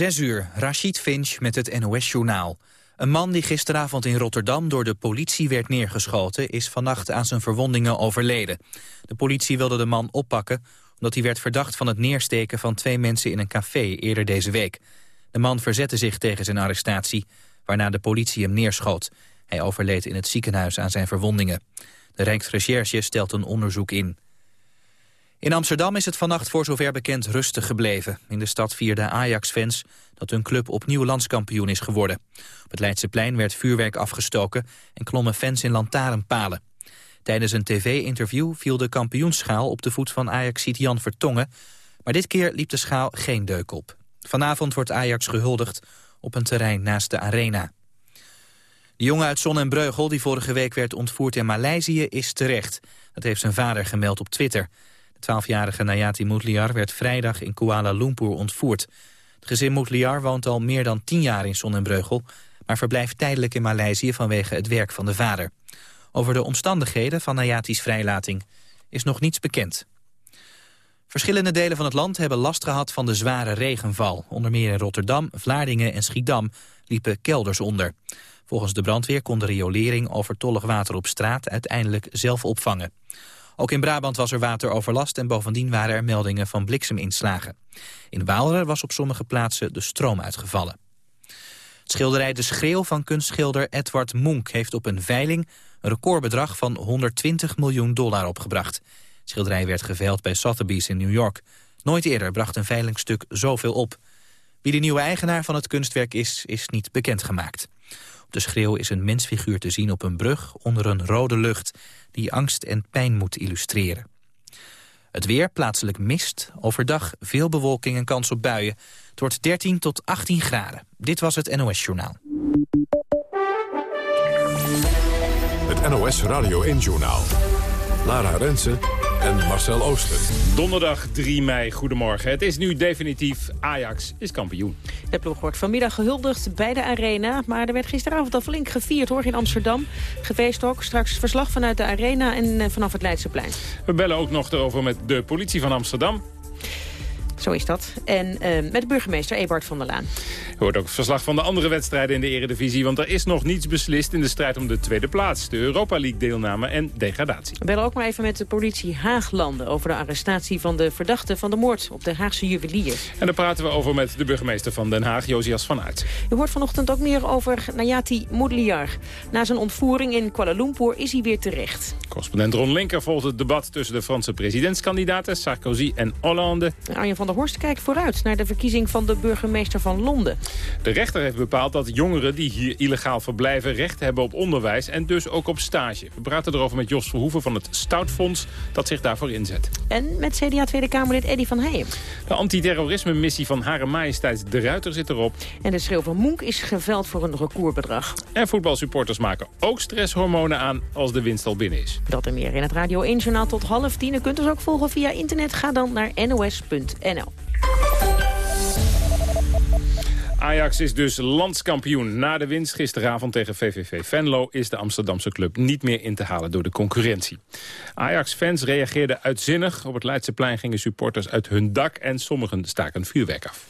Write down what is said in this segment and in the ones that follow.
Zes uur, Rashid Finch met het NOS-journaal. Een man die gisteravond in Rotterdam door de politie werd neergeschoten... is vannacht aan zijn verwondingen overleden. De politie wilde de man oppakken omdat hij werd verdacht van het neersteken van twee mensen in een café eerder deze week. De man verzette zich tegen zijn arrestatie, waarna de politie hem neerschoot. Hij overleed in het ziekenhuis aan zijn verwondingen. De Rijksrecherche stelt een onderzoek in. In Amsterdam is het vannacht voor zover bekend rustig gebleven. In de stad vierden Ajax-fans dat hun club opnieuw landskampioen is geworden. Op het Leidseplein werd vuurwerk afgestoken en klommen fans in lantaarnpalen. Tijdens een tv-interview viel de kampioensschaal op de voet van Ajax-ziet Jan Vertongen. Maar dit keer liep de schaal geen deuk op. Vanavond wordt Ajax gehuldigd op een terrein naast de arena. De jongen uit Zon en Breugel die vorige week werd ontvoerd in Maleisië is terecht. Dat heeft zijn vader gemeld op Twitter. De 12-jarige Nayati Moutliar werd vrijdag in Kuala Lumpur ontvoerd. Het gezin Moutliar woont al meer dan 10 jaar in Zon en Breugel... maar verblijft tijdelijk in Maleisië vanwege het werk van de vader. Over de omstandigheden van Nayati's vrijlating is nog niets bekend. Verschillende delen van het land hebben last gehad van de zware regenval. Onder meer in Rotterdam, Vlaardingen en Schiedam liepen kelders onder. Volgens de brandweer kon de riolering overtollig water op straat uiteindelijk zelf opvangen. Ook in Brabant was er wateroverlast en bovendien waren er meldingen van blikseminslagen. In Waalre was op sommige plaatsen de stroom uitgevallen. Het schilderij De Schreeuw van kunstschilder Edward Munch heeft op een veiling een recordbedrag van 120 miljoen dollar opgebracht. Schilderij werd geveild bij Sotheby's in New York. Nooit eerder bracht een veilingstuk zoveel op. Wie de nieuwe eigenaar van het kunstwerk is, is niet bekendgemaakt. Op de schreeuw is een mensfiguur te zien op een brug onder een rode lucht... die angst en pijn moet illustreren. Het weer, plaatselijk mist, overdag veel bewolking en kans op buien. Het wordt 13 tot 18 graden. Dit was het NOS Journaal. Het NOS Radio 1-journaal. Lara Rensen en Marcel Ooster. Donderdag 3 mei, goedemorgen. Het is nu definitief, Ajax is kampioen. De ploeg wordt vanmiddag gehuldigd bij de Arena. Maar er werd gisteravond al flink gevierd hoor in Amsterdam. Geweest ook, straks verslag vanuit de Arena en eh, vanaf het Leidseplein. We bellen ook nog erover met de politie van Amsterdam. Zo is dat. En uh, met burgemeester Ebert van der Laan. Je hoort ook verslag van de andere wedstrijden in de eredivisie... want er is nog niets beslist in de strijd om de tweede plaats... de Europa League deelname en degradatie. We bellen ook maar even met de politie Haaglanden... over de arrestatie van de verdachte van de moord op de Haagse juwelier. En daar praten we over met de burgemeester van Den Haag, Josias van Aert. Je hoort vanochtend ook meer over Nayati Moudliar. Na zijn ontvoering in Kuala Lumpur is hij weer terecht. Correspondent Ron Linker volgt het debat tussen de Franse presidentskandidaten... Sarkozy en Hollande. Arjen van der Horst kijkt vooruit naar de verkiezing van de burgemeester van Londen. De rechter heeft bepaald dat jongeren die hier illegaal verblijven... recht hebben op onderwijs en dus ook op stage. We praten erover met Jos Verhoeven van het Stoutfonds... dat zich daarvoor inzet. En met CDA Tweede Kamerlid Eddy van Heijem. De antiterrorisme-missie van Hare Majesteit De Ruiter zit erop. En de schreeuw van Moenk is geveld voor een recordbedrag. En voetbalsupporters maken ook stresshormonen aan als de winst al binnen is. Dat en meer in het Radio 1-journaal tot half tien. U kunt ons ook volgen via internet. Ga dan naar nos.nl. Ajax is dus landskampioen. Na de winst gisteravond tegen VVV Venlo is de Amsterdamse club niet meer in te halen door de concurrentie. Ajax-fans reageerden uitzinnig. Op het Leidseplein gingen supporters uit hun dak en sommigen staken vuurwerk af.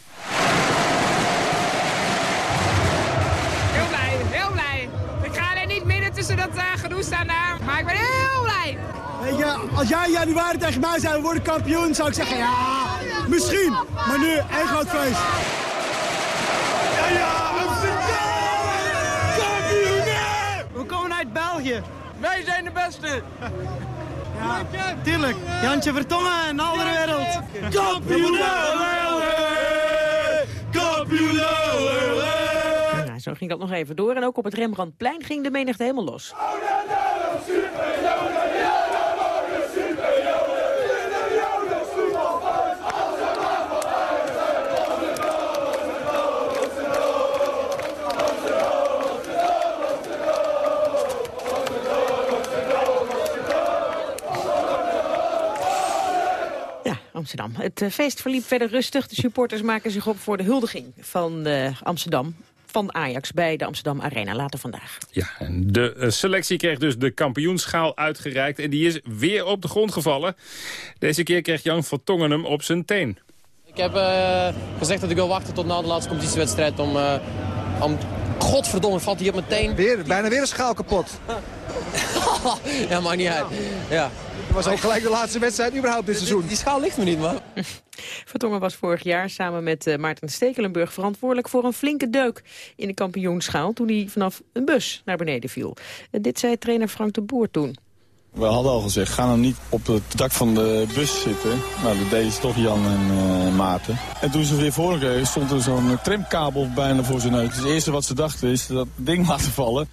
Heel blij, heel blij. Ik ga alleen niet midden tussen dat uh, gedoe staan daar, maar ik ben heel blij. Weet je, als jij in januari tegen mij we worden kampioen, zou ik zeggen, ja, misschien. Maar nu, groot feest. Ja, ja, Amsterdam! Kampioen! We komen uit België. Wij zijn de beste. Ja, tuurlijk. Jantje Vertongen en de hele wereld. Kampioen! Kampioen! Nou, zo ging dat nog even door. En ook op het Rembrandtplein ging de menigte helemaal los. Amsterdam. Het eh, feest verliep verder rustig. De supporters maken zich op voor de huldiging van eh, Amsterdam. Van Ajax bij de Amsterdam Arena later vandaag. Ja, en de eh, selectie kreeg dus de kampioenschaal uitgereikt... en die is weer op de grond gevallen. Deze keer kreeg Jan van Tongen hem op zijn teen. Ik heb uh, gezegd dat ik wil wachten tot na de laatste competitiewedstrijd om... Uh, om... Godverdomme, valt hij op meteen. Weer, bijna weer een schaal kapot. ja, maar niet uit. Ja. Het was ook gelijk de laatste wedstrijd überhaupt dit seizoen. Die, schaal ligt me niet, man. Vertongen was vorig jaar samen met uh, Maarten Stekelenburg verantwoordelijk voor een flinke deuk in de kampioenschaal toen hij vanaf een bus naar beneden viel. Dit zei trainer Frank de Boer toen. We hadden al gezegd, ga nou niet op het dak van de bus zitten. Nou, dat deden ze toch Jan en uh, Maarten. En toen ze weer voor stond er zo'n trimkabel bijna voor zijn neus. Dus het eerste wat ze dachten is dat ding laten vallen.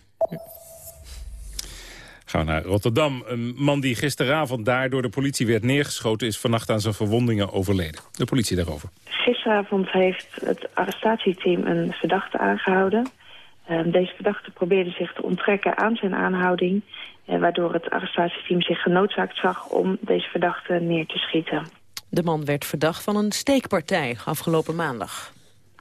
Gaan we naar Rotterdam. Een man die gisteravond daar door de politie werd neergeschoten... is vannacht aan zijn verwondingen overleden. De politie daarover. Gisteravond heeft het arrestatieteam een verdachte aangehouden. Uh, deze verdachte probeerde zich te onttrekken aan zijn aanhouding... Uh, waardoor het arrestatieteam zich genoodzaakt zag om deze verdachte neer te schieten. De man werd verdacht van een steekpartij afgelopen maandag.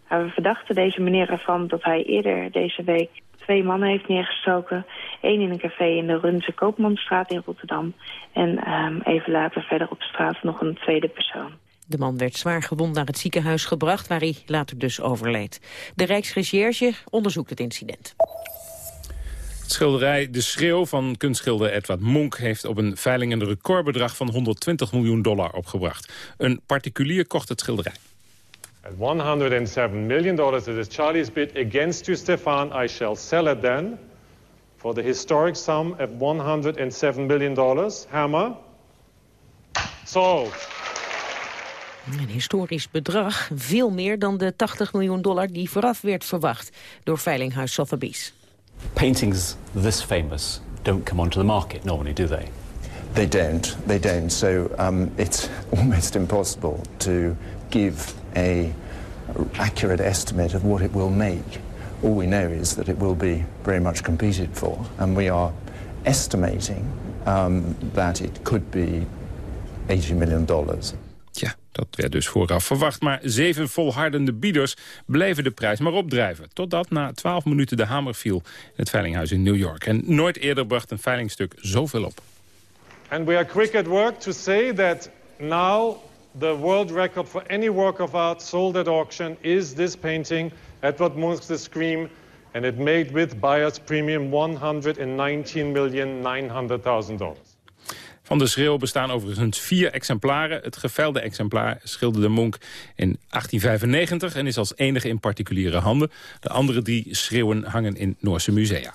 We verdachten deze meneer ervan dat hij eerder deze week twee mannen heeft neergestoken. Eén in een café in de Runse Koopmanstraat in Rotterdam. En um, even later verder op straat nog een tweede persoon. De man werd zwaar gewond naar het ziekenhuis gebracht, waar hij later dus overleed. De Rijksrecherche onderzoekt het incident. Het schilderij De Schreeuw van kunstschilder Edward Monk... heeft op een veiling een recordbedrag van 120 miljoen dollar opgebracht. Een particulier kocht het schilderij. At $107 million, it is Charlie's bid against you, Stefan. I shall sell it then for the historic sum of $107 million. Hammer. Sold. Een historisch bedrag, veel meer dan de 80 miljoen dollar die vooraf werd verwacht door Veilinghuis Sotheby's. Paintings this famous don't come onto the market normally, do they? They don't. They don't. So um, it's almost impossible to give a accurate estimate of what it will make. All we know is that it will be very much competed for, and we are estimating um, that it could be 80 million dollars. Ja, dat werd dus vooraf verwacht. Maar zeven volhardende bieders bleven de prijs maar opdrijven. Totdat na twaalf minuten de hamer viel in het veilinghuis in New York. En nooit eerder bracht een veilingstuk zoveel op. And we are quick at work to say that now the world record for any work of art sold at auction is this painting, Edward Munch's The Scream, and it made with buyer's premium $119,900,000. Van de schreeuw bestaan overigens vier exemplaren. Het gevelde exemplaar schilderde Monk in 1895 en is als enige in particuliere handen. De andere drie schreeuwen hangen in Noorse musea.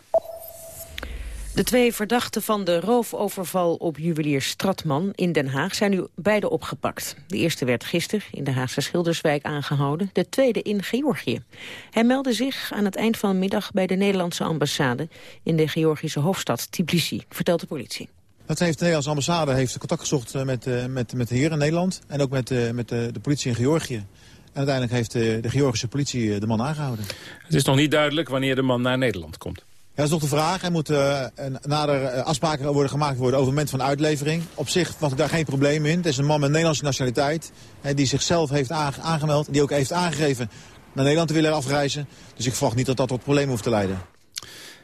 De twee verdachten van de roofoverval op juwelier Stratman in Den Haag zijn nu beide opgepakt. De eerste werd gisteren in de Haagse Schilderswijk aangehouden, de tweede in Georgië. Hij meldde zich aan het eind van de middag bij de Nederlandse ambassade in de Georgische hoofdstad Tbilisi, vertelt de politie. Dat heeft de Nederlandse ambassade heeft contact gezocht eh, met, eh, met, met de heer in Nederland en ook met, eh, met de, de politie in Georgië. En uiteindelijk heeft de, de Georgische politie de man aangehouden. Het is nog niet duidelijk wanneer de man naar Nederland komt. Dat is nog de vraag. Er moeten uh, nader uh, afspraken worden gemaakt worden over het moment van uitlevering. Op zich mag ik daar geen probleem in. Het is een man met Nederlandse nationaliteit. Hè, die zichzelf heeft aangemeld. Die ook heeft aangegeven naar Nederland te willen afreizen. Dus ik verwacht niet dat dat tot problemen hoeft te leiden.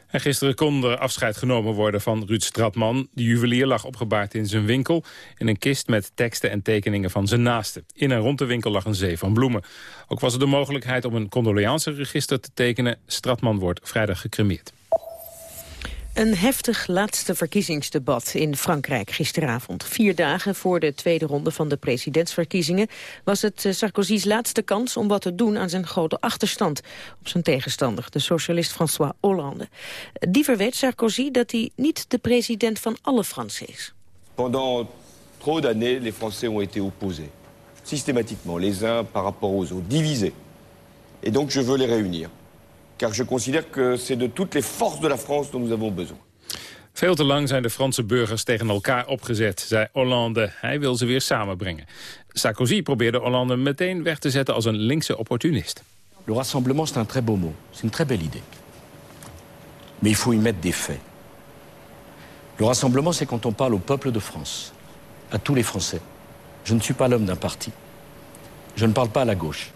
En gisteren kon er afscheid genomen worden van Ruud Stratman. De juwelier lag opgebaard in zijn winkel... in een kist met teksten en tekeningen van zijn naasten. In en rond de winkel lag een zee van bloemen. Ook was er de mogelijkheid om een condoleanceregister te tekenen. Stratman wordt vrijdag gecremeerd. Een heftig laatste verkiezingsdebat in Frankrijk gisteravond. Vier dagen voor de tweede ronde van de presidentsverkiezingen... was het eh, Sarkozy's laatste kans om wat te doen aan zijn grote achterstand... op zijn tegenstander, de socialist François Hollande. Die verweet Sarkozy dat hij niet de president van alle Fransen is. Pendant trop d'années, les Français ont été opposés. Systématiquement, les uns par rapport aux autres, divisés. Et donc je veux les réunir car je considère que c'est de toutes les forces de la France dont nous avons besoin. Veel te lang zijn de Franse burgers tegen elkaar opgezet, zei Hollande. Hij wil ze weer samenbrengen. Sarkozy probeerde Hollande meteen weg te zetten als een linkse opportunist. Le rassemblement, c'est un très beau mot. C'est une très belle idée. Mais il faut y mettre des faits. Le rassemblement, c'est quand on parle au peuple de France, à tous les Français. Je ne suis pas l'homme d'un parti. Je ne parle pas à la gauche.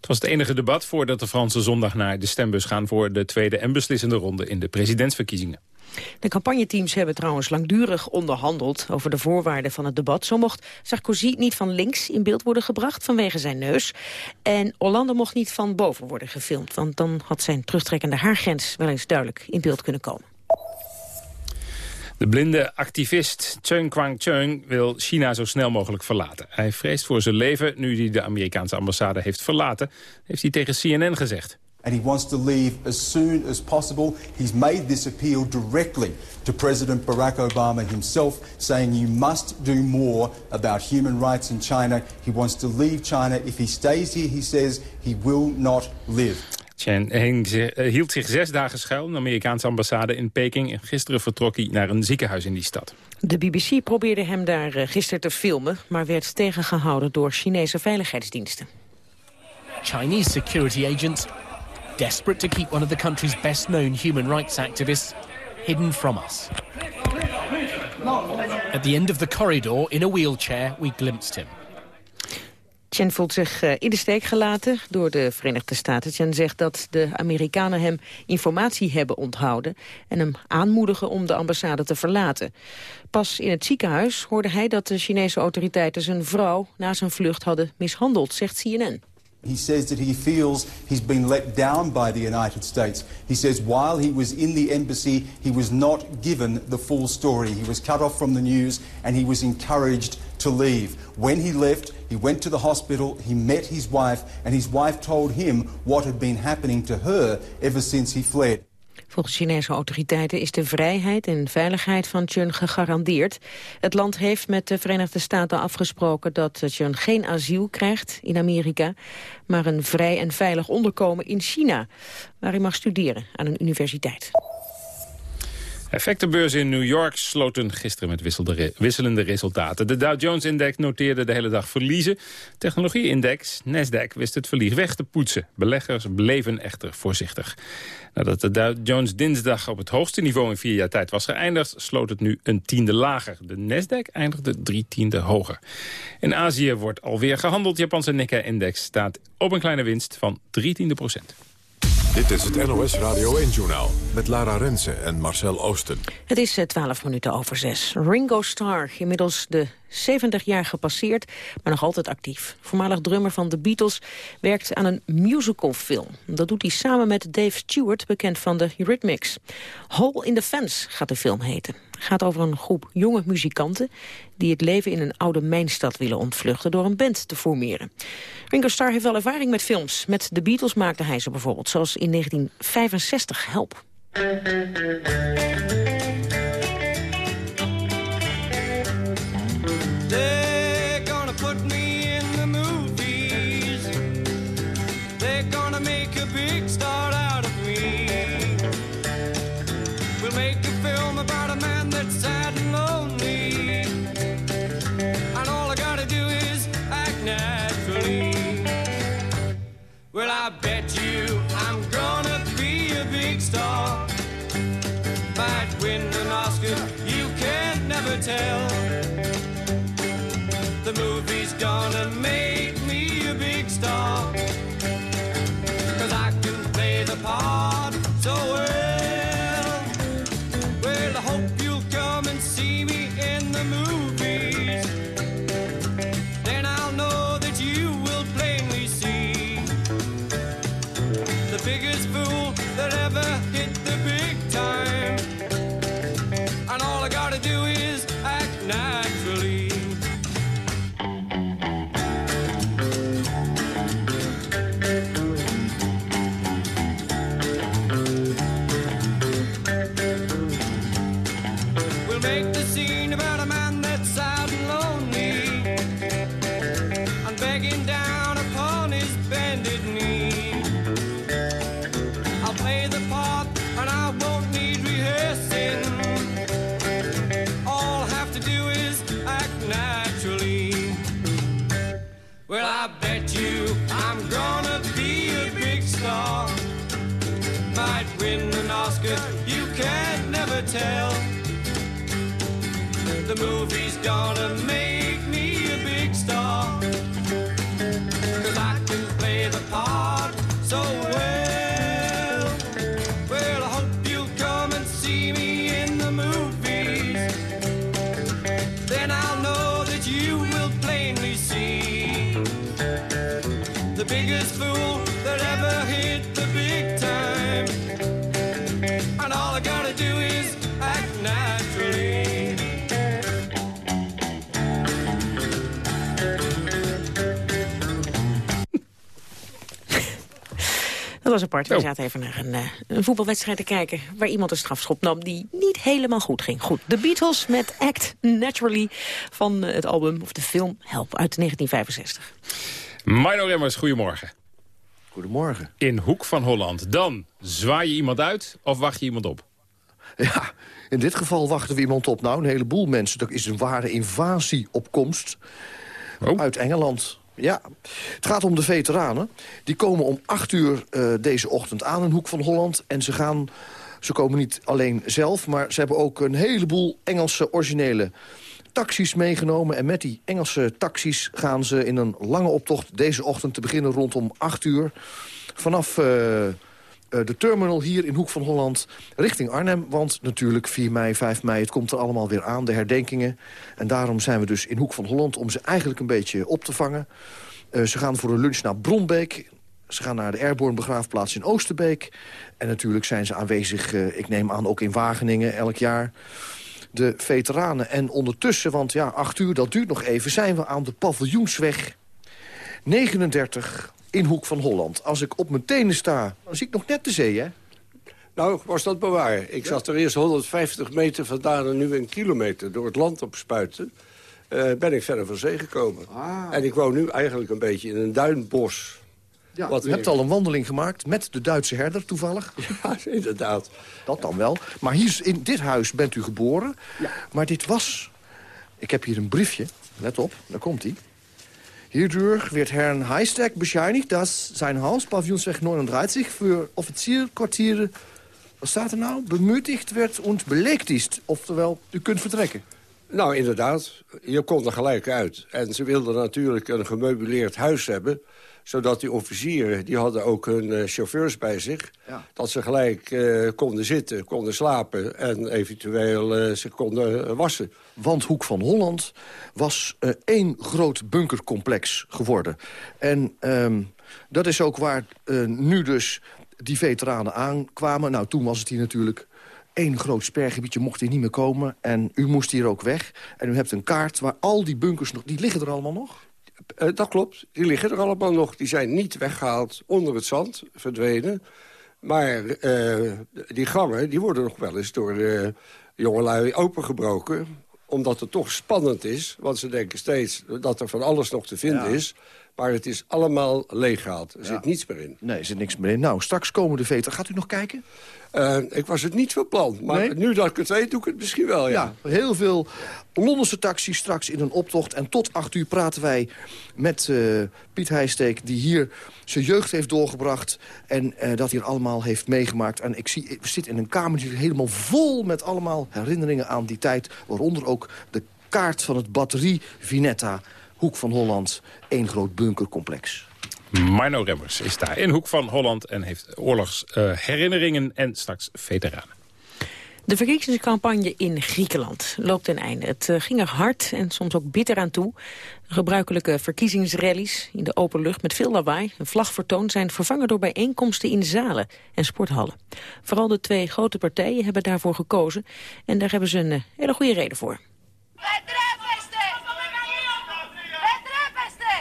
Het was het enige debat voordat de Fransen zondag naar de stembus gaan... voor de tweede en beslissende ronde in de presidentsverkiezingen. De campagneteams hebben trouwens langdurig onderhandeld over de voorwaarden van het debat. Zo mocht Sarkozy niet van links in beeld worden gebracht vanwege zijn neus. En Hollande mocht niet van boven worden gefilmd, want dan had zijn terugtrekkende haargrens wel eens duidelijk in beeld kunnen komen. De blinde activist Cheung Kwang-cheung wil China zo snel mogelijk verlaten. Hij vreest voor zijn leven nu hij de Amerikaanse ambassade heeft verlaten, heeft hij tegen CNN gezegd. And he wants to leave as soon as possible. He's made this appeal directly to President Barack Obama himself, saying you must do more about human rights in China. He wants to leave China. If he stays here, he says, he will not live. Chen eh, hield zich zes dagen schuil in de Amerikaanse ambassade in Peking. En gisteren vertrok hij naar een ziekenhuis in die stad. De BBC probeerde hem daar eh, gisteren te filmen... maar werd tegengehouden door Chinese veiligheidsdiensten. Chinese security agents desperate to keep one of the country's best-known human rights activists hidden from us. At the end of the corridor, in a wheelchair, we glimpsed him. Chen voelt zich eh, in de steek gelaten door de Verenigde Staten. Chen zegt dat de Amerikanen hem informatie hebben onthouden... en hem aanmoedigen om de ambassade te verlaten. Pas in het ziekenhuis hoorde hij dat de Chinese autoriteiten... zijn vrouw na zijn vlucht hadden mishandeld, zegt CNN. He says that he feels he's been let down by the United States. He says while he was in the embassy, he was not given the full story. He was cut off from the news and he was encouraged to leave. When he left, he went to the hospital, he met his wife, and his wife told him what had been happening to her ever since he fled. Volgens Chinese autoriteiten is de vrijheid en veiligheid van Chun gegarandeerd. Het land heeft met de Verenigde Staten afgesproken dat Chun geen asiel krijgt in Amerika, maar een vrij en veilig onderkomen in China, waar hij mag studeren aan een universiteit. Effectenbeurzen in New York sloten gisteren met wisselende resultaten. De Dow Jones-index noteerde de hele dag verliezen. Technologie-index, Nasdaq, wist het verlies weg te poetsen. Beleggers bleven echter voorzichtig. Nadat de Dow Jones dinsdag op het hoogste niveau in vier jaar tijd was geëindigd... sloot het nu een tiende lager. De Nasdaq eindigde drie tiende hoger. In Azië wordt alweer gehandeld. Japanse Nikkei-index staat op een kleine winst van drie tiende procent. Dit is het NOS Radio 1-journaal met Lara Rensen en Marcel Oosten. Het is 12 eh, minuten over zes. Ringo Starr, inmiddels de 70 jaar gepasseerd, maar nog altijd actief. Voormalig drummer van The Beatles werkt aan een musicalfilm. Dat doet hij samen met Dave Stewart, bekend van de Eurythmics. Hole in the Fence gaat de film heten. Gaat over een groep jonge muzikanten... die het leven in een oude mijnstad willen ontvluchten... door een band te formeren. Ringo Starr heeft wel ervaring met films. Met The Beatles maakte hij ze bijvoorbeeld, zoals in 1965 Help. Gonna make gonna make me a big star. Cause I can play the part so well. Well, I hope you'll come and see me in the movies. Then I'll know that you will plainly see the biggest fool that ever hit the big. Dat was apart. We zaten even naar een, eh, een voetbalwedstrijd te kijken... waar iemand een strafschop nam die niet helemaal goed ging. Goed, de Beatles met Act Naturally van eh, het album of de film Help uit 1965. Mino Remmers, goedemorgen. Goedemorgen. In Hoek van Holland. Dan zwaai je iemand uit of wacht je iemand op? Ja, in dit geval wachten we iemand op. Nou, een heleboel mensen. Er is een ware invasie op komst uit Engeland. Ja, het gaat om de veteranen. Die komen om acht uur eh, deze ochtend aan in Hoek van Holland. En ze gaan... Ze komen niet alleen zelf, maar ze hebben ook een heleboel Engelse originele taxis meegenomen. En met die Engelse taxis gaan ze in een lange optocht deze ochtend te beginnen rondom 8 uur. Vanaf eh, de terminal hier in Hoek van Holland richting Arnhem. Want natuurlijk 4 mei, 5 mei, het komt er allemaal weer aan, de herdenkingen. En daarom zijn we dus in Hoek van Holland om ze eigenlijk een beetje op te vangen. Eh, ze gaan voor een lunch naar Bronbeek. Ze gaan naar de Airborne begraafplaats in Oosterbeek. En natuurlijk zijn ze aanwezig, eh, ik neem aan, ook in Wageningen elk jaar de veteranen. En ondertussen, want ja, acht uur, dat duurt nog even... zijn we aan de paviljoensweg 39 in Hoek van Holland. Als ik op mijn tenen sta, dan zie ik nog net de zee, hè? Nou, was dat bewaar. Ik zat er eerst 150 meter vandaan en nu een kilometer door het land op spuiten. Eh, ben ik verder van zee gekomen. En ik woon nu eigenlijk een beetje in een duinbos. Ja, Wat u hebt al een wandeling gemaakt met de Duitse herder toevallig. Ja, inderdaad. Dat dan wel. Maar hier in dit huis bent u geboren. Maar dit was... Ik heb hier een briefje. Let op, daar komt hij. Hierdurch wird Herrn Heistek bescheinigt, dass zijn Haus, Pavillonsweg 39, voor officierkwartieren, wat staat er nou, bemutigd werd en is. Oftewel, u kunt vertrekken. Nou, inderdaad. Je kon er gelijk uit. En ze wilden natuurlijk een gemeubileerd huis hebben zodat die officieren, die hadden ook hun eh, chauffeurs bij zich... Ja. dat ze gelijk eh, konden zitten, konden slapen... en eventueel eh, ze konden wassen. Want Hoek van Holland was één groot bunkercomplex geworden. En ehm, dat is ook waar nu dus die veteranen aankwamen. Nou, toen was het hier natuurlijk één groot spergebied. Je mocht hier niet meer komen en u moest hier ook weg. En u hebt een kaart waar al die bunkers nog... Die liggen er allemaal nog? Eh, dat klopt. Die liggen er allemaal nog. Die zijn niet weggehaald onder het zand, verdwenen. Maar eh, die gangen die worden nog wel eens door uh, jongelui opengebroken omdat het toch spannend is. Want ze denken steeds dat er van alles nog te vinden Ja. is. Maar het is allemaal leeggehaald. Er Ja. zit niets meer in. Nee, er zit niks meer in. Nou, straks komen de veteranen. Gaat u nog kijken? Eh, ik was het niet van plan. Maar Nee? nu dat ik het weet, doe ik het misschien wel, ja. Ja, heel veel Londense taxis straks in een optocht. En tot acht uur praten wij met eh, Piet Heijsteek... die hier zijn jeugd heeft doorgebracht en eh, dat hier allemaal heeft meegemaakt. En ik zie, ik zit in een kamer die helemaal vol met allemaal herinneringen aan die tijd. Waaronder ook de kaart van het batterie Vinetta, Hoek van Holland. één groot bunkercomplex. Marno Remmers is daar in Hoek van Holland en heeft oorlogsherinneringen en straks veteranen. De verkiezingscampagne in Griekenland loopt ten einde. Het eh, ging er hard en soms ook bitter aan toe. Gebruikelijke verkiezingsrallies in de open lucht met veel lawaai en vlagvertoon zijn vervangen door bijeenkomsten in zalen en sporthallen. Vooral de twee grote partijen hebben daarvoor gekozen en daar hebben ze een eh, hele goede reden voor.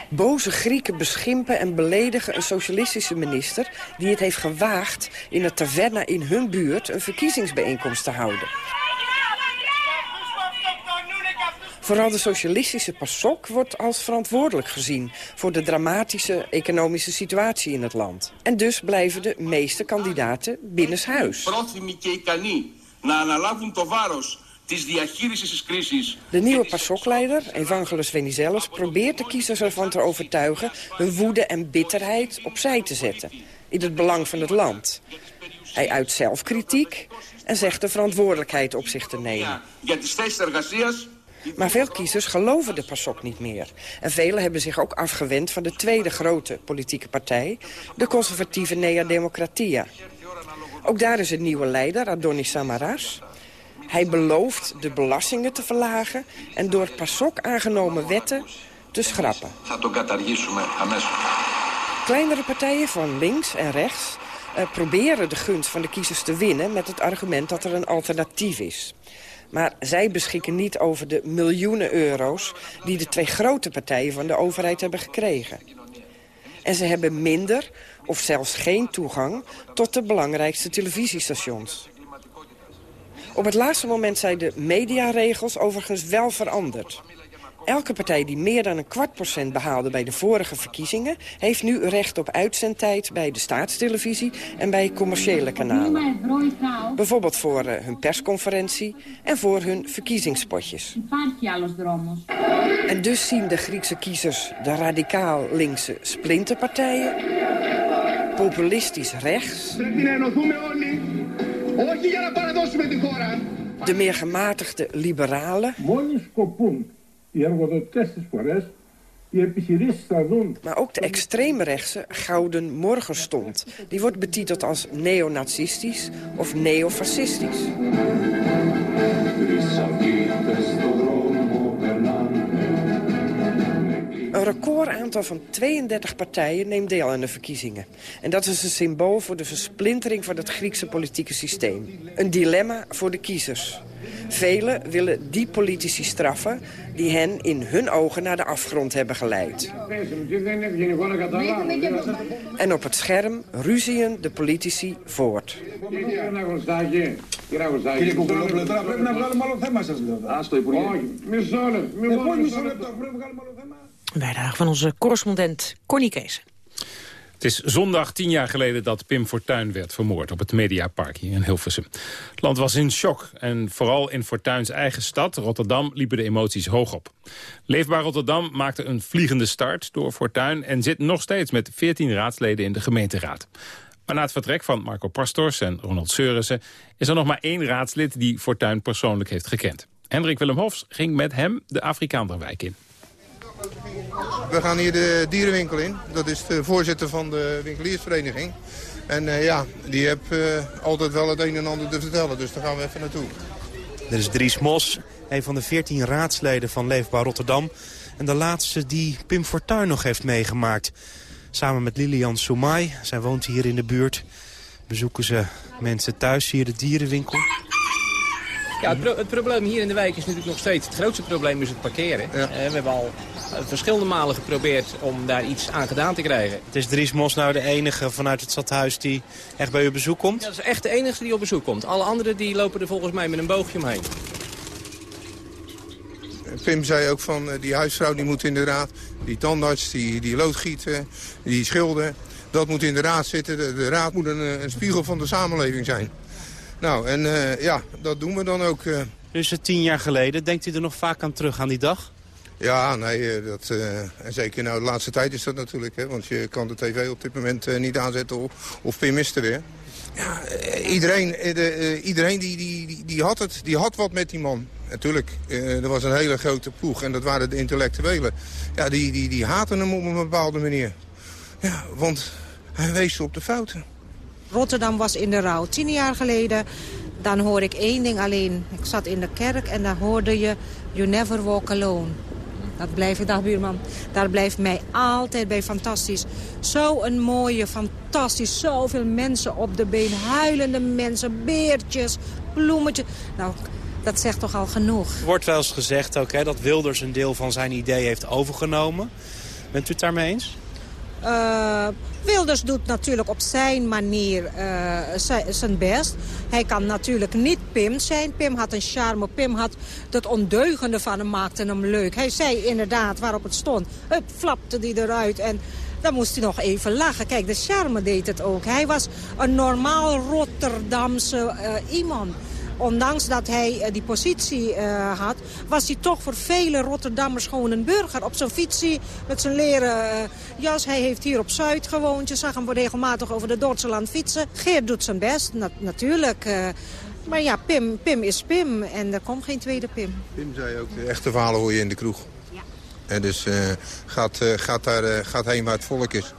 Boze Grieken beschimpen en beledigen een socialistische minister... die het heeft gewaagd in een taverna in hun buurt een verkiezingsbijeenkomst te houden. Vooral de socialistische PASOK wordt als verantwoordelijk gezien... voor de dramatische economische situatie in het land. En dus blijven de meeste kandidaten binnenshuis. huis. της διαχείρισης της κρίσης De nieuwe PASOK-leider, Evangelos Venizelos, probeert de kiezers ervan te overtuigen... hun woede en bitterheid opzij te zetten, in het belang van het land. Hij uit zelfkritiek en zegt de verantwoordelijkheid op zich te nemen. για τις θέσεις εργασίας Maar veel kiezers geloven de PASOK niet meer. En velen hebben zich ook afgewend van de tweede grote politieke partij... de conservatieve Nea Democratia. Ook daar is een nieuwe leider, Adonis Samaras. Hij belooft de belastingen te verlagen en door PASOK aangenomen wetten te schrappen. Kleinere partijen van links en rechts eh, proberen de gunst van de kiezers te winnen... met het argument dat er een alternatief is. Maar zij beschikken niet over de miljoenen euro's... die de twee grote partijen van de overheid hebben gekregen. En ze hebben minder of zelfs geen toegang tot de belangrijkste televisiestations. Op het laatste moment zijn de mediaregels overigens wel veranderd. Elke partij die meer dan een kwart procent behaalde bij de vorige verkiezingen... heeft nu recht op uitzendtijd bij de staatstelevisie en bij commerciële kanalen. Bijvoorbeeld voor uh, hun persconferentie en voor hun verkiezingspotjes. En dus zien de Griekse kiezers de radicaal linkse splinterpartijen... populistisch rechts... De meer gematigde liberalen... Maar ook de extreemrechtse Gouden Morgenstond. Die wordt betiteld als neonazistisch of neofascistisch. Een recordaantal van 32 partijen neemt deel aan de verkiezingen. En dat is een symbool voor de versplintering van het Griekse politieke systeem. Een dilemma voor de kiezers. Velen willen die politici straffen die hen in hun ogen naar de afgrond hebben geleid. En op het scherm ruzien de politici voort. Bijdrage van onze correspondent Connie Kees. Het is zondag tien jaar geleden dat Pim Fortuyn werd vermoord op het Mediapark hier in Hilversum. Het land was in shock en vooral in Fortuyns eigen stad, Rotterdam, liepen de emoties hoog op. Leefbaar Rotterdam maakte een vliegende start door Fortuyn en zit nog steeds met 14 raadsleden in de gemeenteraad. Maar na het vertrek van Marco Pastors en Ronald Seurissen is er nog maar één raadslid die Fortuyn persoonlijk heeft gekend. Hendrik Willem Hofs ging met hem de Afrikaanderwijk in. We gaan hier de dierenwinkel in. Dat is de voorzitter van de winkeliersvereniging. En uh, ja, die heeft uh, altijd wel het een en ander te vertellen. Dus daar gaan we even naartoe. Dit is Dries Mos, een van de 14 raadsleden van Leefbaar Rotterdam. En de laatste die Pim Fortuyn nog heeft meegemaakt. Samen met Lilian Soumai. Zij woont hier in de buurt. Bezoeken ze mensen thuis, hier de dierenwinkel. Ja, het, pro het, probleem hier in de wijk is natuurlijk nog steeds... het grootste probleem is het parkeren. Uh, we hebben al verschillende malen geprobeerd om daar iets aan gedaan te krijgen. Het is Dries Mos nou de enige vanuit het stadhuis die echt bij u bezoek komt? Ja, dat is echt de enige die op bezoek komt. Alle anderen die lopen er volgens mij met een boogje omheen. Pim zei ook van die huisvrouw die moet inderdaad... die tandarts, die, die loodgieter, die schilder... dat moet in de raad zitten. De, de raad moet een, een spiegel van de samenleving zijn. Nou, en uh, ja, dat doen we dan ook. Uh. Dus tien jaar geleden, denkt u er nog vaak aan terug, aan die dag? Ja, nee, dat, uh, en zeker nou de laatste tijd is dat natuurlijk. Hè, want je kan de tv op dit moment niet aanzetten of, of Pim er weer. Ja, iedereen, de, iedereen die, die, die, die, had het, die had wat met die man. Natuurlijk, er was een hele grote ploeg en dat waren de intellectuelen. Ja, die, die, die haten hem op een bepaalde manier. Ja, want hij wees op de fouten. Rotterdam was in de rouw. Tien jaar geleden, dan hoor ik één ding alleen. Ik zat in de kerk en dan hoorde je You Never Walk Alone. Dat blijft, dag buurman, daar blijft mij altijd bij fantastisch. Zo een mooie, fantastisch, zoveel mensen op de been. Huilende mensen, beertjes, bloemetjes. Nou, dat zegt toch al genoeg. Er wordt wel eens gezegd ook hè, dat Wilders een deel van zijn idee heeft overgenomen. Bent u het daarmee eens? Uh, Wilders doet natuurlijk op zijn manier uh, zijn best. Hij kan natuurlijk niet Pim zijn. Pim had een charme. Pim had dat ondeugende van hem, maakte hem leuk. Hij zei inderdaad waarop het stond. Het flapte die eruit en... Dan moest hij nog even lachen. Kijk, de charme deed het ook. Hij was een normaal Rotterdamse uh, iemand ondanks dat hij uh, die positie uh, had... was hij toch voor vele Rotterdammers gewoon een burger. Op zijn fietsie, met zijn leren uh, jas. Hij heeft hier op Zuid gewoond. Je zag hem regelmatig over de Dortseland fietsen. Geert doet zijn best, na natuurlijk... Maar ja, Pim, Pim is Pim en er komt geen tweede Pim. Pim zei ook, de echte verhalen hoor je in de kroeg. Ja. En dus uh, gaat, uh, gaat, daar, uh, gaat heen waar het volk is.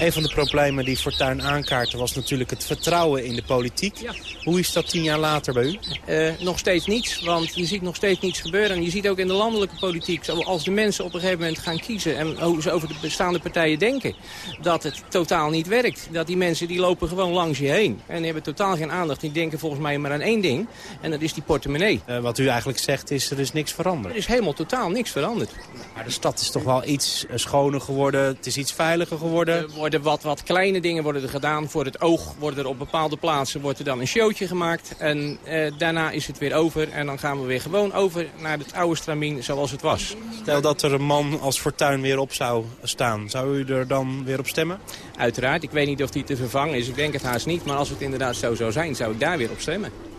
Een van de problemen die Fortuyn aankaarten was natuurlijk het vertrouwen in de politiek. Ja. Hoe is dat tien jaar later bij u? Eh, nog steeds niets, want je ziet nog steeds niets gebeuren. En je ziet ook in de landelijke politiek, als de mensen op een gegeven moment gaan kiezen... en hoe ze over de bestaande partijen denken, dat het totaal niet werkt. Dat die mensen die lopen gewoon langs je heen. En die hebben totaal geen aandacht. Die denken volgens mij maar aan één ding, en dat is die portemonnee. Uh, wat u eigenlijk zegt is, er is niks veranderd. Er is helemaal totaal niks veranderd. Maar de stad is toch wel iets eh, schoner geworden, het is iets veiliger geworden? Worden wat, wat kleine dingen worden er gedaan. Voor het oog worden er op bepaalde plaatsen wordt er dan een showtje gemaakt. En eh, daarna is het weer over. En dan gaan we weer gewoon over naar het oude stramien zoals het was. Stel dat er een man als Fortuin weer op zou staan. Zou u er dan weer op stemmen? Uiteraard. Ik weet niet of die te vervangen is. Ik denk het haast niet. Maar als het inderdaad zo zou zijn, zou ik daar weer op stemmen.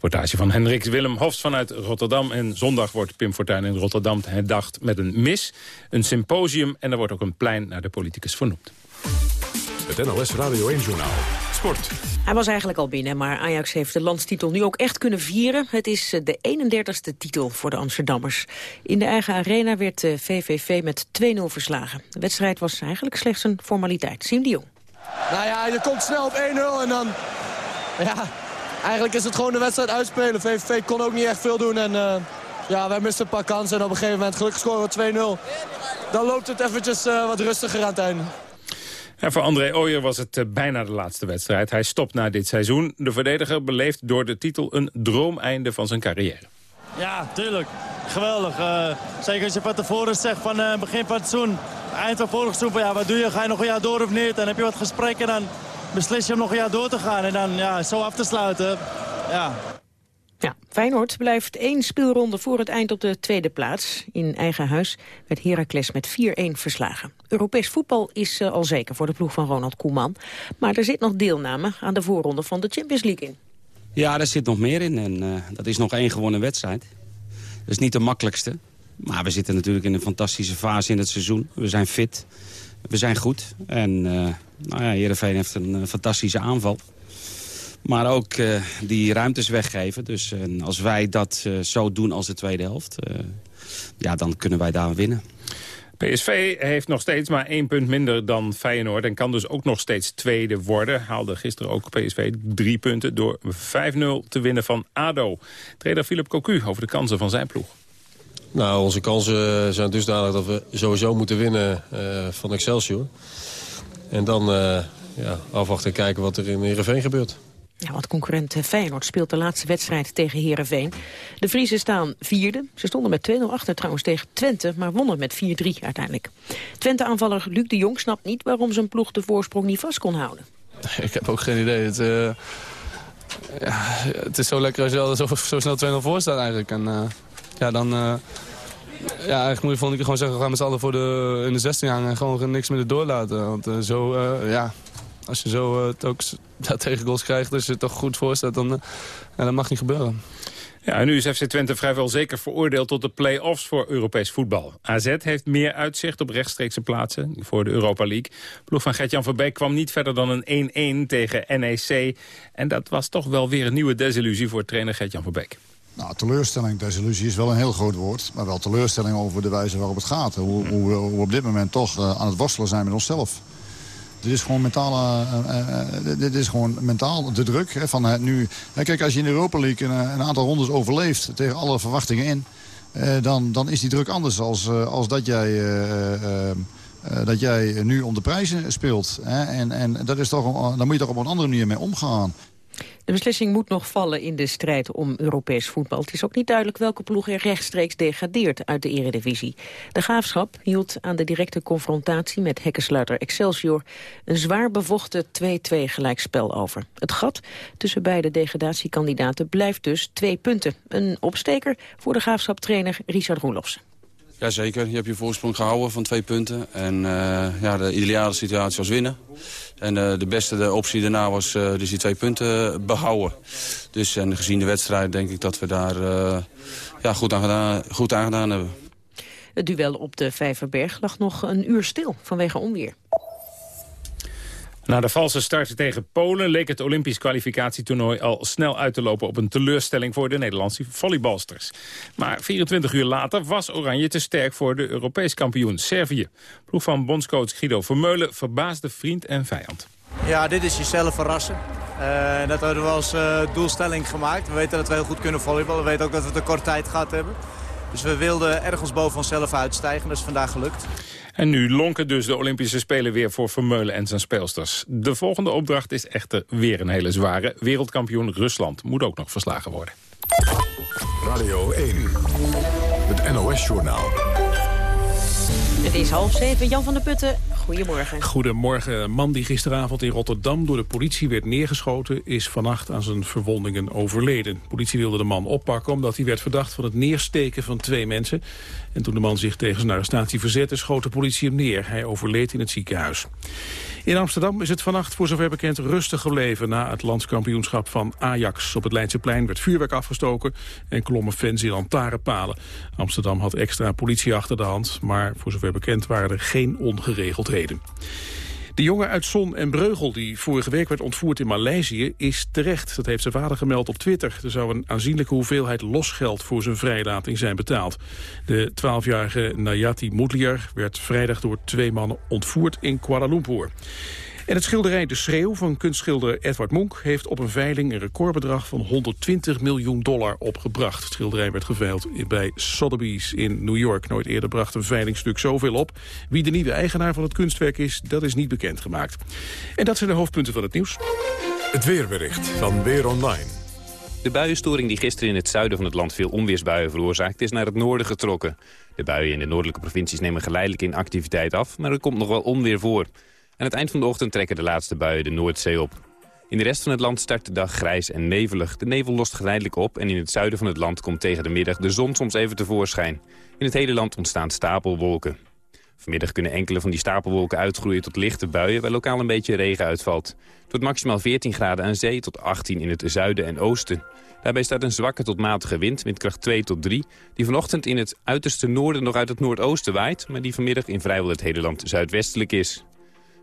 Reportage van Hendrik Willem Hofs vanuit Rotterdam. En zondag wordt Pim Fortuyn in Rotterdam herdacht met een mis, een symposium... en er wordt ook een plein naar de politicus vernoemd. Het NOS Radio 1-journaal. Sport. Hij was eigenlijk al binnen, maar Ajax heeft de landstitel nu ook echt kunnen vieren. Het is eh, de 31ste titel voor de Amsterdammers. In de eigen arena werd de VVV met 2-0 verslagen. De wedstrijd was eigenlijk slechts een formaliteit. Siem de Jong. Nou ja, je komt snel op 1-0 en dan... Ja, eigenlijk is het gewoon de wedstrijd uitspelen. VVV kon ook niet echt veel doen en... Uh... Ja, wij misten een paar kansen en op een gegeven moment gelukkig scoren we 2-0. Dan loopt het eventjes uh, wat rustiger aan het einde. En voor André Ooyer was het uh, bijna de laatste wedstrijd. Hij stopt na dit seizoen. De verdediger beleeft door de titel een droomeinde van zijn carrière. Ja, tuurlijk. Geweldig. Uh, zeker als je van tevoren zegt van uh, begin van het seizoen, eind van vorig seizoen, van, ja, wat doe je? Ga je nog een jaar door of niet? Dan heb je wat gesprekken en dan beslis je om nog een jaar door te gaan. En dan ja, zo af te sluiten. Ja, ja, Feyenoord blijft één speelronde voor het eind op de tweede plaats. In eigen huis werd Heracles met 4-1 verslagen. Europees voetbal is uh, al zeker voor de ploeg van Ronald Koeman. Maar er zit nog deelname aan de voorronde van de Champions League in. Ja, er zit nog meer in en uh, dat is nog één gewonnen wedstrijd. Dat is niet de makkelijkste. Maar we zitten natuurlijk in een fantastische fase in het seizoen. We zijn fit, we zijn goed. En uh, nou ja, Heerenveen heeft een fantastische aanval. Maar ook uh, die ruimtes weggeven. Dus uh, als wij dat uh, zo doen als de tweede helft... ja, dan kunnen wij daar winnen. PSV heeft nog steeds maar één punt minder dan Feyenoord... en kan dus ook nog steeds tweede worden. Haalde gisteren ook PSV drie punten door 5-0 te winnen van ADO. Trainer Philip Cocu over de kansen van zijn ploeg. Nou, onze kansen zijn dusdanig dat we sowieso moeten winnen van Excelsior. En dan ja, afwachten en kijken wat er in Heerenveen gebeurt. Ja, want concurrent Feyenoord speelt de laatste wedstrijd tegen Heerenveen. De Friese staan vierde. Ze stonden met 2-0 achter trouwens tegen Twente, maar wonnen met 4-3 uiteindelijk. Twente-aanvaller Luc de Jong snapt niet waarom zijn ploeg de voorsprong niet vast kon houden. Ik heb ook geen idee. Het, uh, ja, het is zo lekker als je al zo, zo snel 2-0 voor staat eigenlijk. En uh, ja, dan... Uh, ja, eigenlijk moet je volgende keer gewoon zeggen, we gaan met z'n allen voor de, in de 16 hangen en gewoon niks meer erdoor laten. Want zo, ja, als je zo uh, ook ja, tegen goals krijgt, als je het toch goed voorstelt, dan ja, dat mag niet gebeuren. Ja, en nu is FC Twente vrijwel zeker veroordeeld tot de play-offs voor Europees voetbal. AZ heeft meer uitzicht op rechtstreekse plaatsen voor de Europa League. Ploeg van Gert-Jan Verbeek kwam niet verder dan een 1-1 tegen NEC. En dat was toch wel weer een nieuwe desillusie voor trainer Gert-Jan Verbeek. Nou, teleurstelling, desillusie is wel een heel groot woord. Maar wel teleurstelling over de wijze waarop het gaat. Hoe, hoe we op dit moment toch uh, aan het worstelen zijn met onszelf. Dit is gewoon mentaal, uh, uh, dit is gewoon mentaal de druk. Hè, van, uh, nu, kijk, als je in de Europa League een, een aantal rondes overleeft tegen alle verwachtingen in... dan, dan is die druk anders als, als dat, jij, dat jij nu om de prijzen speelt. Hè, en en dat is toch, daar moet je toch op een andere manier mee omgaan. De beslissing moet nog vallen in de strijd om Europees voetbal. Het is ook niet duidelijk welke ploeg er rechtstreeks degradeert uit de eredivisie. De Graafschap hield aan de directe confrontatie met hekkensluiter Excelsior... een zwaar bevochten 2-2 gelijkspel over. Het gat tussen beide degradatiekandidaten blijft dus twee punten. Een opsteker voor de Graafschap-trainer Richard Roelofsen. Jazeker, je hebt je voorsprong gehouden van twee punten. En uh, ja, de ideale situatie was winnen. En uh, de beste optie daarna was uh, dus die twee punten behouden. Dus en gezien de wedstrijd denk ik dat we daar ja, goed, aan goed aan gedaan hebben. Het duel op de Vijverberg lag nog een uur stil vanwege onweer. Na de valse start tegen Polen leek het Olympisch kwalificatietoernooi al snel uit te lopen op een teleurstelling voor de Nederlandse volleybalsters. Maar 24 uur later was Oranje te sterk voor de Europees kampioen Servië. Ploeg van bondscoach Guido Vermeulen verbaasde vriend en vijand. Ja, dit is jezelf verrassen. Uh, dat hebben we als uh, doelstelling gemaakt. We weten dat we heel goed kunnen volleyballen. We weten ook dat we het een korte tijd gehad hebben. Dus we wilden ergens boven onszelf uitstijgen. Dat is vandaag gelukt. En nu lonken dus de Olympische Spelen weer voor Vermeulen en zijn speelsters. De volgende opdracht is echter weer een hele zware. Wereldkampioen Rusland moet ook nog verslagen worden. Radio 1, het NOS-journaal. Het is half zeven. Jan van der Putten, goedemorgen. Goedemorgen. Een man die gisteravond in Rotterdam door de politie werd neergeschoten... is vannacht aan zijn verwondingen overleden. De politie wilde de man oppakken omdat hij werd verdacht van het neersteken van twee mensen. En toen de man zich tegen zijn arrestatie verzette, schoot de politie hem neer. Hij overleed in het ziekenhuis. In Amsterdam is het vannacht voor zover bekend rustig gebleven... na het landskampioenschap van Ajax. Op het Leidseplein werd vuurwerk afgestoken... en klommen fans in lantaarnpalen. Amsterdam had extra politie achter de hand... maar voor zover bekend waren er geen ongeregeldheden. De jongen uit Zon en Breugel, die vorige week werd ontvoerd in Maleisië, is terecht. Dat heeft zijn vader gemeld op Twitter. Er zou een aanzienlijke hoeveelheid losgeld voor zijn vrijlating zijn betaald. De 12-jarige Nayati Moedliar werd vrijdag door twee mannen ontvoerd in Kuala Lumpur. En het schilderij De Schreeuw van kunstschilder Edward Monk... heeft op een veiling een recordbedrag van 120 miljoen dollar opgebracht. Het schilderij werd geveild bij Sotheby's in New York. Nooit eerder bracht een veilingstuk zoveel op. Wie de nieuwe eigenaar van het kunstwerk is, dat is niet bekendgemaakt. En dat zijn de hoofdpunten van het nieuws. Het weerbericht van Weer Online. De buienstoring die gisteren in het zuiden van het land veel onweersbuien veroorzaakt... is naar het noorden getrokken. De buien in de noordelijke provincies nemen geleidelijk in activiteit af... maar er komt nog wel onweer voor. Aan het eind van de ochtend trekken de laatste buien de Noordzee op. In de rest van het land start de dag grijs en nevelig. De nevel lost geleidelijk op en in het zuiden van het land komt tegen de middag de zon soms even tevoorschijn. In het hele land ontstaan stapelwolken. Vanmiddag kunnen enkele van die stapelwolken uitgroeien tot lichte buien... waar lokaal een beetje regen uitvalt. Tot maximaal 14 graden aan zee tot 18 in het zuiden en oosten. Daarbij staat een zwakke tot matige wind, windkracht 2 tot 3... die vanochtend in het uiterste noorden nog uit het noordoosten waait... maar die vanmiddag in vrijwel het hele land zuidwestelijk is.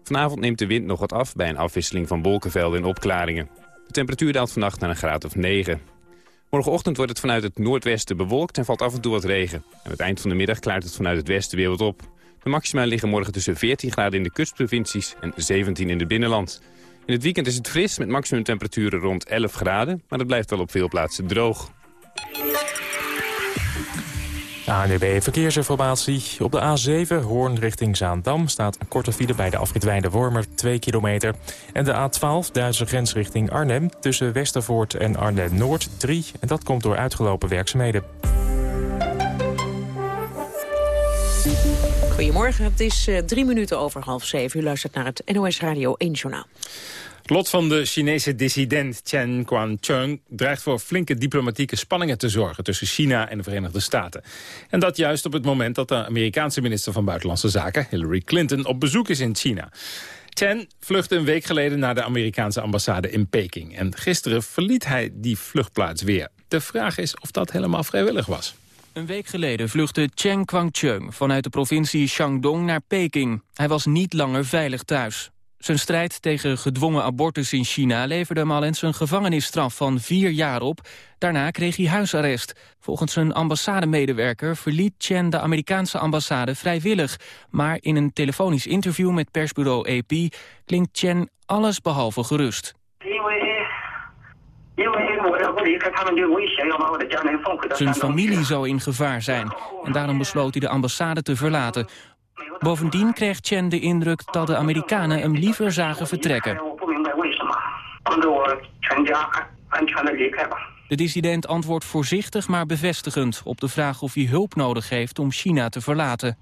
Vanavond neemt de wind nog wat af bij een afwisseling van wolkenvelden en opklaringen. De temperatuur daalt vannacht naar een graad of 9. Morgenochtend wordt het vanuit het noordwesten bewolkt en valt af en toe wat regen. Aan het eind van de middag klaart het vanuit het westen weer wat op. De maxima liggen morgen tussen 14 graden in de kustprovincies en 17 in het binnenland. In het weekend is het fris met maximumtemperaturen rond 11 graden, maar het blijft wel op veel plaatsen droog. ANWB Verkeersinformatie. Op de A7 Hoorn richting Zaandam staat een korte file bij de afrit Wormer 2 kilometer. En de A12 Duitse grens richting Arnhem tussen Westervoort en Arnhem-Noord 3. En dat komt door uitgelopen werkzaamheden. Goedemorgen, het is uh, drie minuten over half zeven. U luistert naar het NOS Radio 1 Journaal. Het lot van de Chinese dissident Chen Guangcheng dreigt voor flinke diplomatieke spanningen te zorgen tussen China en de Verenigde Staten. En dat juist op het moment dat de Amerikaanse minister van Buitenlandse Zaken, Hillary Clinton, op bezoek is in China. Chen vluchtte een week geleden naar de Amerikaanse ambassade in Peking. En gisteren verliet hij die vluchtplaats weer. De vraag is of dat helemaal vrijwillig was. Een week geleden vluchtte Chen Guangcheng vanuit de provincie Shandong naar Peking. Hij was niet langer veilig thuis. Zijn strijd tegen gedwongen abortus in China leverde hem al eens een gevangenisstraf van vier jaar op. Daarna kreeg hij huisarrest. Volgens een ambassademedewerker verliet Chen de Amerikaanse ambassade vrijwillig. Maar in een telefonisch interview met persbureau AP klinkt Chen alles behalve gerust. Zijn familie zou in gevaar zijn en daarom besloot hij de ambassade te verlaten. Bovendien kreeg Chen de indruk dat de Amerikanen hem liever zagen vertrekken. De dissident antwoordt voorzichtig maar bevestigend op de vraag of hij hulp nodig heeft om China te verlaten.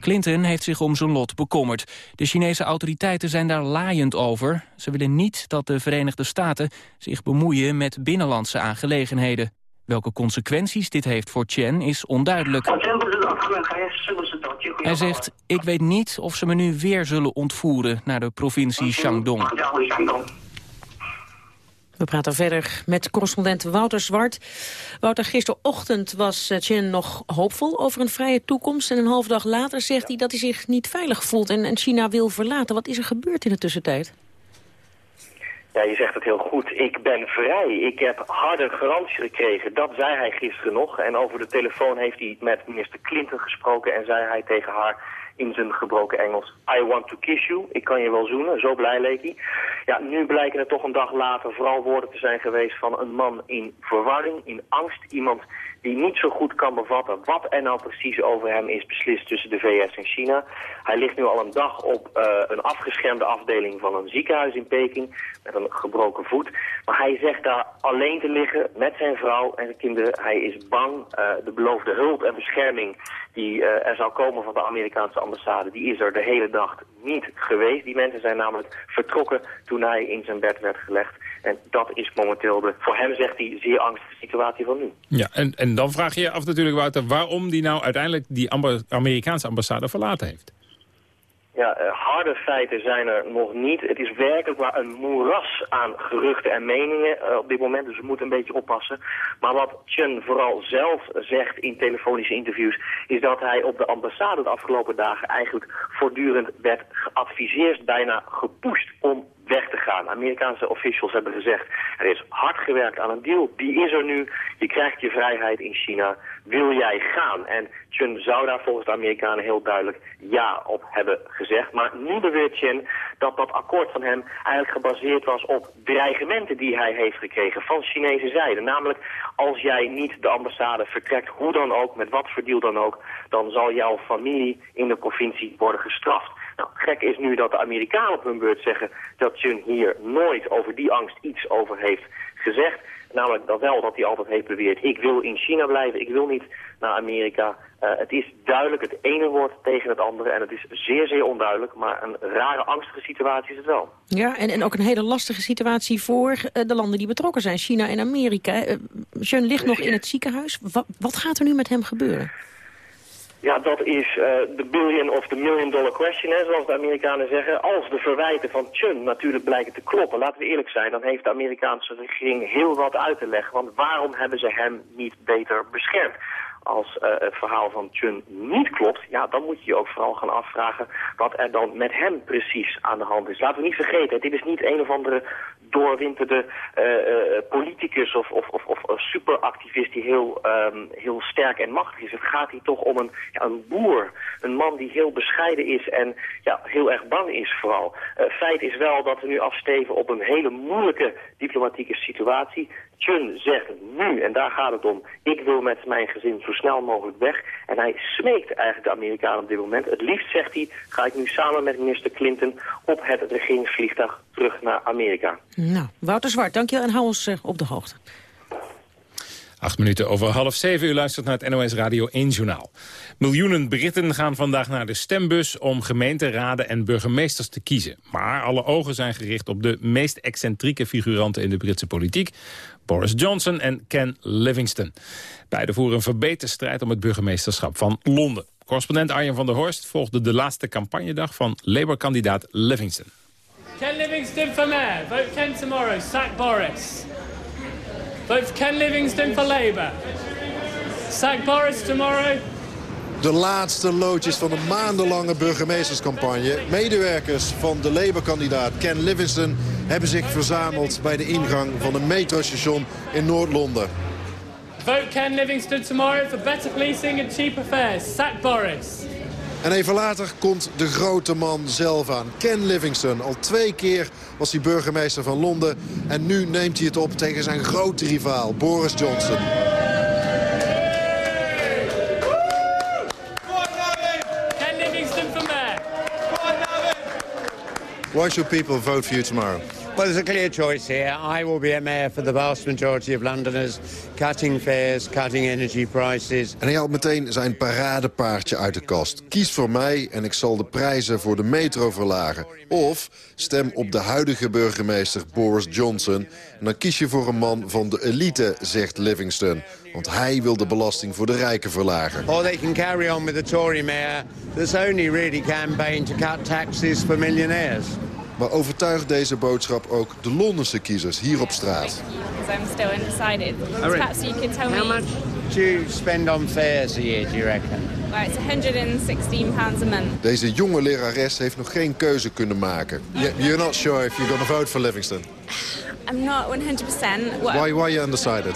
Clinton heeft zich om zijn lot bekommerd. De Chinese autoriteiten zijn daar laaiend over. Ze willen niet dat de Verenigde Staten zich bemoeien met binnenlandse aangelegenheden. Welke consequenties dit heeft voor Chen is onduidelijk. Hij zegt, ik weet niet of ze me nu weer zullen ontvoeren naar de provincie Shandong. We praten verder met correspondent Wouter Zwart. Wouter, gisterochtend was eh, Chen nog hoopvol over een vrije toekomst... en een half dag later zegt hij dat hij zich niet veilig voelt en China wil verlaten. Wat is er gebeurd in de tussentijd? Ja, je zegt het heel goed. Ik ben vrij. Ik heb harde garanties gekregen. Dat zei hij gisteren nog. En over de telefoon heeft hij met minister Clinton gesproken en zei hij tegen haar... in zijn gebroken Engels. I want to kiss you. Ik kan je wel zoenen. Zo blij leek hij. Ja, nu blijken er toch een dag later vooral woorden te zijn geweest van een man in verwarring, in angst. Iemand die niet zo goed kan bevatten wat er nou precies over hem is beslist tussen de VS en China. Hij ligt nu al een dag op uh, een afgeschermde afdeling van een ziekenhuis in Peking met een gebroken voet. Maar hij zegt daar alleen te liggen met zijn vrouw en zijn kinderen. Hij is bang. Uh, de beloofde hulp en bescherming die uh, er zou komen van de Amerikaanse ambassade, die is er de hele dag niet geweest. Die mensen zijn namelijk vertrokken toen hij in zijn bed werd gelegd. En dat is momenteel de, voor hem zegt hij, zeer angstige situatie van nu. Ja, en, en dan vraag je je af natuurlijk, Wouter, waarom die nou uiteindelijk die amba Amerikaanse ambassade verlaten heeft. Ja, uh, harde feiten zijn er nog niet. Het is werkelijk maar een moeras aan geruchten en meningen uh, op dit moment. Dus we moeten een beetje oppassen. Maar wat Chen vooral zelf zegt in telefonische interviews... is dat hij op de ambassade de afgelopen dagen eigenlijk voortdurend werd geadviseerd... bijna gepusht om weg te gaan. Amerikaanse officials hebben gezegd, er is hard gewerkt aan een deal. Die is er nu. Je krijgt je vrijheid in China. Wil jij gaan? En Chun zou daar volgens de Amerikanen heel duidelijk ja op hebben gezegd. Maar nu beweert Chen dat dat akkoord van hem eigenlijk gebaseerd was op dreigementen die hij heeft gekregen van Chinese zijde. Namelijk, als jij niet de ambassade vertrekt, hoe dan ook, met wat voor deal dan ook, dan zal jouw familie in de provincie worden gestraft. Nou, gek is nu dat de Amerikanen op hun beurt zeggen dat Chun hier nooit over die angst iets over heeft gezegd. Namelijk dat wel dat hij altijd heeft beweerd, ik wil in China blijven, ik wil niet naar Amerika. Uh, het is duidelijk het ene woord tegen het andere en het is zeer, zeer onduidelijk. Maar een rare, angstige situatie is het wel. Ja, en, en ook een hele lastige situatie voor uh, de landen die betrokken zijn, China en Amerika. Uh, Jean ligt nog in het ziekenhuis. Wat, wat gaat er nu met hem gebeuren? Ja, dat is uh, de billion of the million dollar question, hè, zoals de Amerikanen zeggen. Als de verwijten van Chun natuurlijk blijken te kloppen, laten we eerlijk zijn, dan heeft de Amerikaanse regering heel wat uit te leggen. Want waarom hebben ze hem niet beter beschermd? Als uh, het verhaal van Chun niet klopt, ja, dan moet je je ook vooral gaan afvragen wat er dan met hem precies aan de hand is. Laten we niet vergeten, dit is niet een of andere doorwinterde uh, uh, politicus of, of, of, of superactivist die heel, um, heel sterk en machtig is. Het gaat hier toch om een, ja, een boer, een man die heel bescheiden is en ja, heel erg bang is vooral. Uh, feit is wel dat we nu afsteven op een hele moeilijke diplomatieke situatie. Chun zegt nu, en daar gaat het om, ik wil met mijn gezin zo snel mogelijk weg. En hij smeekt eigenlijk de Amerikanen op dit moment. Het liefst, zegt hij, ga ik nu samen met minister Clinton op het regeringsvliegtuig terug naar Amerika. Nou, Wouter Zwart, dankjewel en hou ons uh, op de hoogte. Acht minuten over half zeven. U luistert naar het NOS Radio 1 Journaal. Miljoenen Britten gaan vandaag naar de stembus om gemeenteraden en burgemeesters te kiezen. Maar alle ogen zijn gericht op de meest excentrieke figuranten in de Britse politiek. Boris Johnson en Ken Livingstone. Beiden voeren een verbeterde strijd om het burgemeesterschap van Londen. Correspondent Arjen van der Horst volgde de laatste campagnedag van Labour-kandidaat Livingstone. Ken Livingstone for mayor. Vote Ken tomorrow. Sack Boris. Vote Ken Livingstone for Labour. Sack Boris tomorrow. De laatste loodjes van de maandenlange burgemeesterscampagne. Medewerkers van de Labour-kandidaat Ken Livingstone... hebben zich verzameld bij de ingang van een metrostation in Noord-Londen. Vote Ken Livingstone tomorrow for better policing and cheaper fares. Sack Boris. En even later komt de grote man zelf aan. Ken Livingstone. Al twee keer was hij burgemeester van Londen. En nu neemt hij het op tegen zijn grote rivaal, Boris Johnson. Ken Livingstone for mayor. Why should people vote for you tomorrow? Well, there's a clear choice here. I will be a mayor for the vast majority of Londoners, cutting fares, cutting energy prices. En hij haalt meteen zijn paradepaardje uit de kast. Kies voor mij en ik zal de prijzen voor de metro verlagen. Of stem op de huidige burgemeester Boris Johnson. En dan kies je voor een man van de elite, zegt Livingstone. Want hij wil de belasting voor de rijken verlagen. Or they can carry on with the Tory mayor that's only really campaigned to cut taxes for millionaires. Maar overtuigt deze boodschap ook de Londense kiezers hier op straat? Because I'm still undecided. Perhaps you could tell me... How much do you spend on fares a year, do you reckon? Well, it's 116 pounds a month. Deze jonge lerares heeft nog geen keuze kunnen maken. You're not sure if you're going to vote for Livingston? I'm not 100%. What Why, why are you undecided?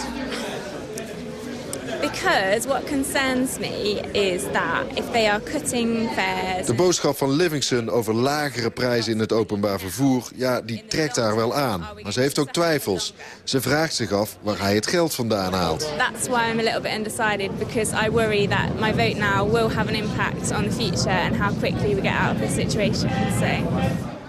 Because what concerns me is that if they are cutting fares... De boodschap van Livingston over lagere prijzen in het openbaar vervoer... ja, die trekt haar wel aan. Maar ze heeft ook twijfels. Ze vraagt zich af waar hij het geld vandaan haalt. That's why I'm a little bit undecided because I worry that my vote now will have an impact on the future and how quickly we get out of this situation. So.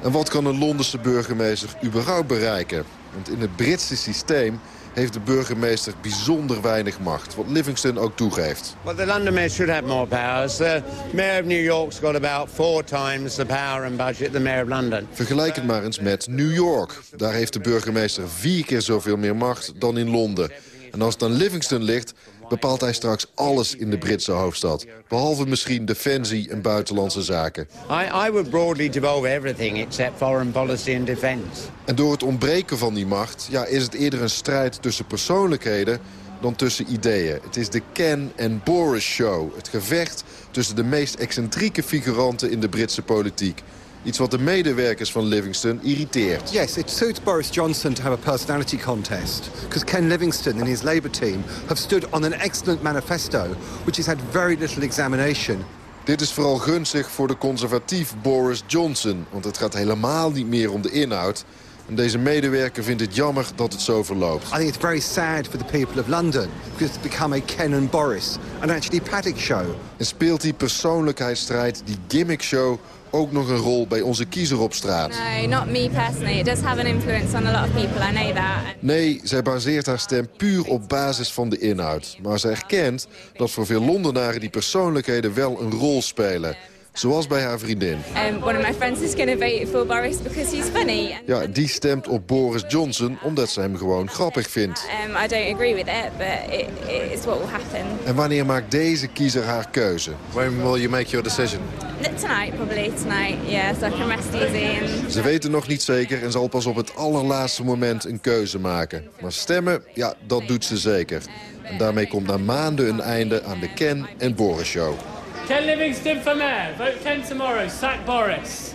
En wat kan een Londense burgemeester überhaupt bereiken? Want in het Britse systeem heeft de burgemeester bijzonder weinig macht. Wat Livingston ook toegeeft. Well, the London Mayor should have more powers. The Mayor of New York's got about four times the power and budget the Mayor of London. Vergelijk het maar eens met New York. Daar heeft de burgemeester vier keer zoveel meer macht dan in Londen. En als het aan Livingston ligt, bepaalt hij straks alles in de Britse hoofdstad. Behalve misschien defensie en buitenlandse zaken. I, I would broadly devolve everything except foreign policy and defence. En door het ontbreken van die macht ja, is het eerder een strijd tussen persoonlijkheden dan tussen ideeën. Het is de Ken en Boris show. Het gevecht tussen de meest excentrieke figuranten in de Britse politiek. Iets wat de medewerkers van Livingston irriteert. Yes, it suits Boris Johnson to have a personality contest. Because Ken Livingstone and his Labour team have stood on an excellent manifesto... which has had very little examination. Dit is vooral gunstig voor de conservatief Boris Johnson. Want het gaat helemaal niet meer om de inhoud. En deze medewerker vindt het jammer dat het zo verloopt. I think it's very sad for the people of London... because it's become a Ken and Boris, and actually Paddock show. En speelt die persoonlijkheidsstrijd, die gimmick show ook nog een rol bij onze kiezer op straat. No, not me personally. It does have an influence on a lot of people, I know that. Nee, zij baseert haar stem puur op basis van de inhoud. Maar ze erkent dat voor veel Londenaren die persoonlijkheden wel een rol spelen. Zoals bij haar vriendin. Um, one of my friends is going to vote for Boris because he's funny. Ja, die stemt op Boris Johnson omdat ze hem gewoon grappig vindt. Um, I don't agree with it, but it, it's what will happen. En wanneer maakt deze kiezer haar keuze? When will you make your decision? Tonight, probably tonight. Yeah, so I can rest easy. And... Ze weten nog niet zeker en zal pas op het allerlaatste moment een keuze maken. Maar stemmen, ja, dat doet ze zeker. En daarmee komt na maanden een einde aan de Ken en Boris show. Ken Livingston for mayor. Vote Ken tomorrow. Sack Boris.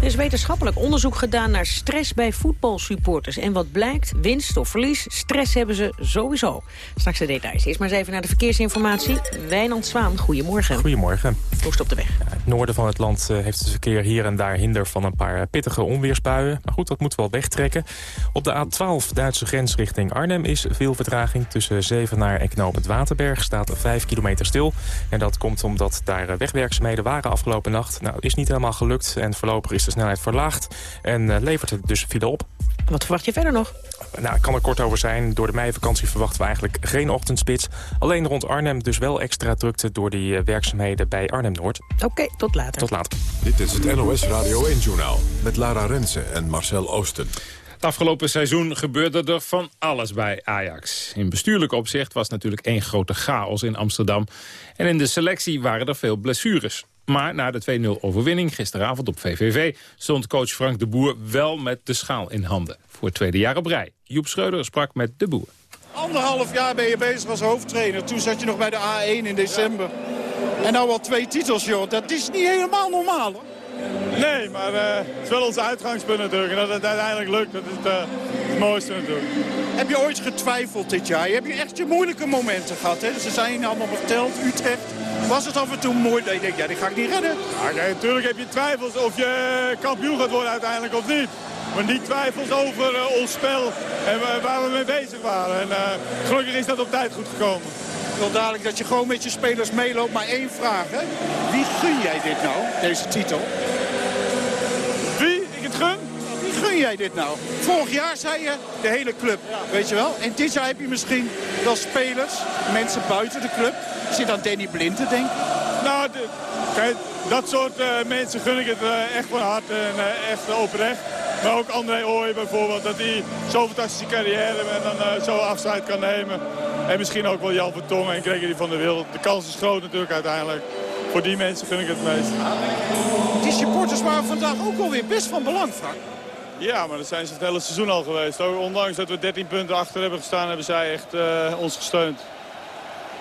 Er is wetenschappelijk onderzoek gedaan naar stress bij voetbalsupporters. En wat blijkt, winst of verlies, stress hebben ze sowieso. Straks de details. Eerst maar eens even naar de verkeersinformatie. Wijnand Zwaan, goedemorgen. Goedemorgen. Hoe op de weg? Ja, het noorden van het land eh, heeft het verkeer hier en daar hinder van een paar pittige onweersbuien. Maar goed, dat moet wel wegtrekken. Op de A12 Duitse grens richting Arnhem is veel vertraging. Tussen Zevenaar en Knopend Waterberg staat 5 kilometer stil. En dat komt omdat daar eh, wegwerkzaamheden waren afgelopen nacht. Nou, is niet helemaal gelukt en voorlopig is de snelheid verlaagd. En eh, levert het dus file op. Wat verwacht je verder nog? Nou, ik kan er kort over zijn. Door de meivakantie verwachten we eigenlijk geen ochtendspits. Alleen rond Arnhem dus wel extra drukte door die eh, werkzaamheden bij Arnhem-Noord. Oké, tot later. Tot later. Dit is het NOS Radio 1-journaal met Lara Rensen en Marcel Oosten. Het afgelopen seizoen gebeurde er van alles bij Ajax. In bestuurlijk opzicht was natuurlijk één grote chaos in Amsterdam. En in de selectie waren er veel blessures. Maar na de 2-0 overwinning gisteravond op VVV... stond coach Frank de Boer wel met de schaal in handen. Voor het tweede jaar op rij. Joep Schreuder sprak met de Boer. Anderhalf jaar ben je bezig als hoofdtrainer. Toen zat je nog bij de A1 in december. En nou al twee titels, joh. Dat is niet helemaal normaal, hoor. Nee, maar uh, het is wel ons uitgangspunt natuurlijk. En dat het uiteindelijk lukt, dat is het, uh, het mooiste natuurlijk. Heb je ooit getwijfeld dit jaar? Je hebt echt je moeilijke momenten gehad, hè? Ze zijn allemaal verteld, Utrecht. Was het af en toe mooi dat je denkt, ja, die ga ik niet redden? Ja, kijk, natuurlijk heb je twijfels of je kampioen gaat worden uiteindelijk of niet. Maar niet twijfels over uh, ons spel en waar we mee bezig waren. En gelukkig is dat op tijd goed gekomen. Wel dadelijk dat je gewoon met je spelers meeloopt. Maar één vraag, hè. Wie gun jij dit nou, deze titel? Wie? Ik het gun? Wie gun jij dit nou? Vorig jaar zei je de hele club, weet je wel. En dit jaar heb je misschien wel spelers, mensen buiten de club. Zit aan Danny Blind te denken? Nou, de, kijk, dat soort uh, mensen gun ik het uh, echt van harte en uh, echt oprecht. Maar ook André Ooy bijvoorbeeld, dat hij zo'n fantastische carrière en dan zo afscheid kan nemen. En misschien ook wel Jan Vertongen en Gregory van der Wild. De kans is groot natuurlijk uiteindelijk. Voor die mensen gun ik het meest. Die supporters waren vandaag ook alweer best van belang, Frank. Ja, maar dat zijn ze het hele seizoen al geweest. Ondanks dat we 13 punten achter hebben gestaan, hebben zij echt ons gesteund.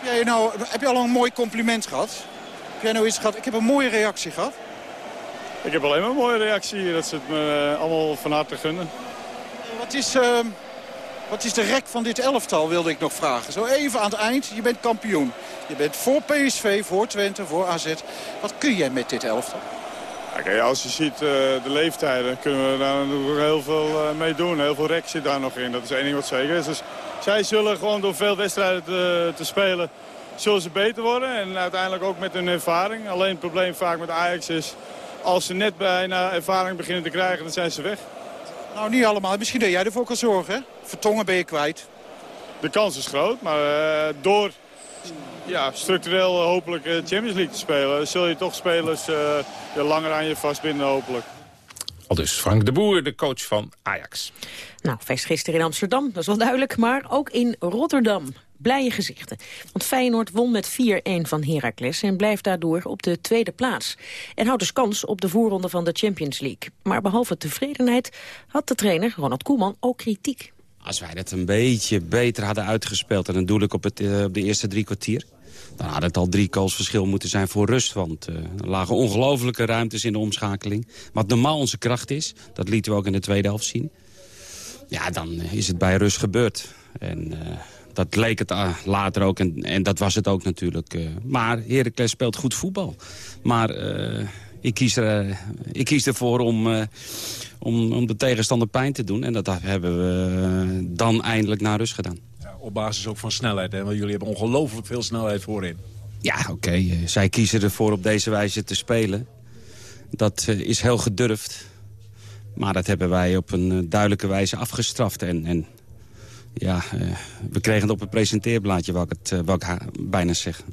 Ja, nou, heb je al een mooi compliment gehad? Heb jij nou iets gehad? Ik heb een mooie reactie gehad. Ik heb alleen maar een mooie reactie. Dat ze het me uh, allemaal van harte gunnen. Wat is... Uh, Wat is de rek van dit elftal, wilde ik nog vragen. Zo even aan het eind, je bent kampioen. Je bent voor PSV, voor Twente, voor AZ. Wat kun jij met dit elftal? Als je ziet uh, de leeftijden, kunnen we daar nog heel veel uh, mee doen. Heel veel rek zit daar nog in, dat is één ding wat zeker is. Dus zij zullen gewoon door veel wedstrijden te, te spelen, zullen ze beter worden. En uiteindelijk ook met hun ervaring. Alleen het probleem vaak met Ajax is, als ze net bijna ervaring beginnen te krijgen, dan zijn ze weg. Nou, niet allemaal. Misschien dat jij ervoor kan zorgen, hè? Vertongen ben je kwijt. De kans is groot, maar uh, door ja, structureel hopelijk Champions League te spelen... zul je toch spelers uh, langer aan je vastbinden hopelijk. Al dus Frank de Boer, de coach van Ajax. Nou, feest gisteren in Amsterdam, dat is wel duidelijk. Maar ook in Rotterdam. Blije gezichten. Want Feyenoord won met 4-1 van Heracles... en blijft daardoor op de tweede plaats. En houdt dus kans op de voorronde van de Champions League. Maar behalve tevredenheid had de trainer Ronald Koeman ook kritiek. Als wij dat een beetje beter hadden uitgespeeld... en dan doe ik op, het, uh, op de eerste drie kwartier... dan had het al drie goals verschil moeten zijn voor rust. Want uh, er lagen ongelofelijke ruimtes in de omschakeling. Wat normaal onze kracht is, dat lieten we ook in de tweede helft zien. Ja, dan is het bij rust gebeurd. En... Dat leek het later ook en, en dat was het ook natuurlijk. Maar Heracles speelt goed voetbal. Maar ik, kies er, uh, ik kies ervoor om, om, om de tegenstander pijn te doen. En dat hebben we dan eindelijk naar rust gedaan. Ja, op basis ook van snelheid, hè? want jullie hebben ongelooflijk veel snelheid voorin. Ja, oké. Okay. Zij kiezen ervoor op deze wijze te spelen. Dat is heel gedurfd. Maar dat hebben wij op een duidelijke wijze afgestraft. En, en ja, we kregen het op het presenteerblaadje, wat ik, het, wat ik bijna zeg.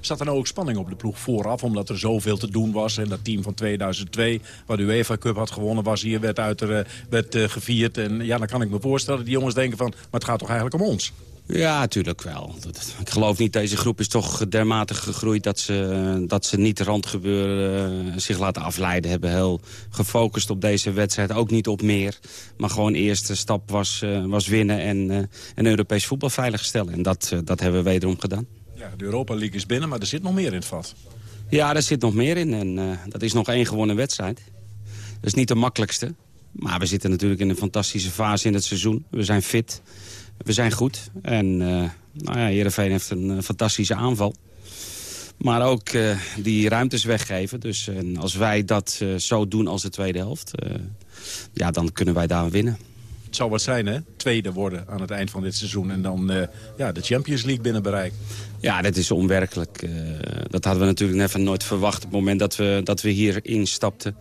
Zat er nou ook spanning op de ploeg vooraf, omdat er zoveel te doen was? En dat team van 2002, wat de UEFA Cup had gewonnen, was hier, werd, uit er, werd uh, gevierd. En ja, dan kan ik me voorstellen die jongens denken van, maar het gaat toch eigenlijk om ons? Ja, natuurlijk wel. Ik geloof niet, deze groep is toch dermate gegroeid... dat ze, dat ze niet randgebeuren uh, zich laten afleiden hebben. Heel gefocust op deze wedstrijd, ook niet op meer. Maar gewoon eerste stap was, was winnen en, uh, en Europees voetbal veiligstellen. En dat, dat hebben we wederom gedaan. Ja, de Europa League is binnen, maar er zit nog meer in het vat. Ja, er zit nog meer in. En dat is nog één gewonnen wedstrijd. Dat is niet de makkelijkste. Maar we zitten natuurlijk in een fantastische fase in het seizoen. We zijn fit. We zijn goed. En uh, nou ja, Heerenveen heeft een uh, fantastische aanval. Maar ook die ruimtes weggeven. Dus als wij dat zo doen als de tweede helft... ja, dan kunnen wij daar winnen. Het zou wat zijn, hè? Tweede worden aan het eind van dit seizoen. En dan ja, de Champions League binnen bereiken. Ja, dat is onwerkelijk. dat hadden we natuurlijk net nooit verwacht... op het moment dat we, dat we hier instapten.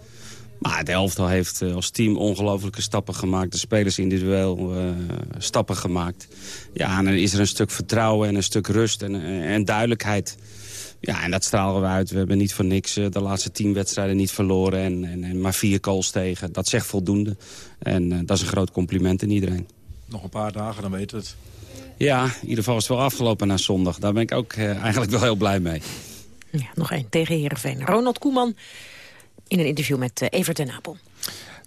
Maar de elftal heeft uh, als team ongelofelijke stappen gemaakt. De spelers individueel stappen gemaakt. Ja, en dan is er een stuk vertrouwen en een stuk rust en, en duidelijkheid. Ja, en dat stralen we uit. We hebben niet voor niks uh, de laatste tien wedstrijden niet verloren. En, en, en, maar vier goals tegen. Dat zegt voldoende. En dat is een groot compliment in iedereen. Nog een paar dagen, dan weten we het. Ja, in ieder geval is het wel afgelopen na zondag. Daar ben ik ook eigenlijk wel heel blij mee. Ja, nog één tegen Heerenveen. Ronald Koeman in een interview met Evert ten Apel.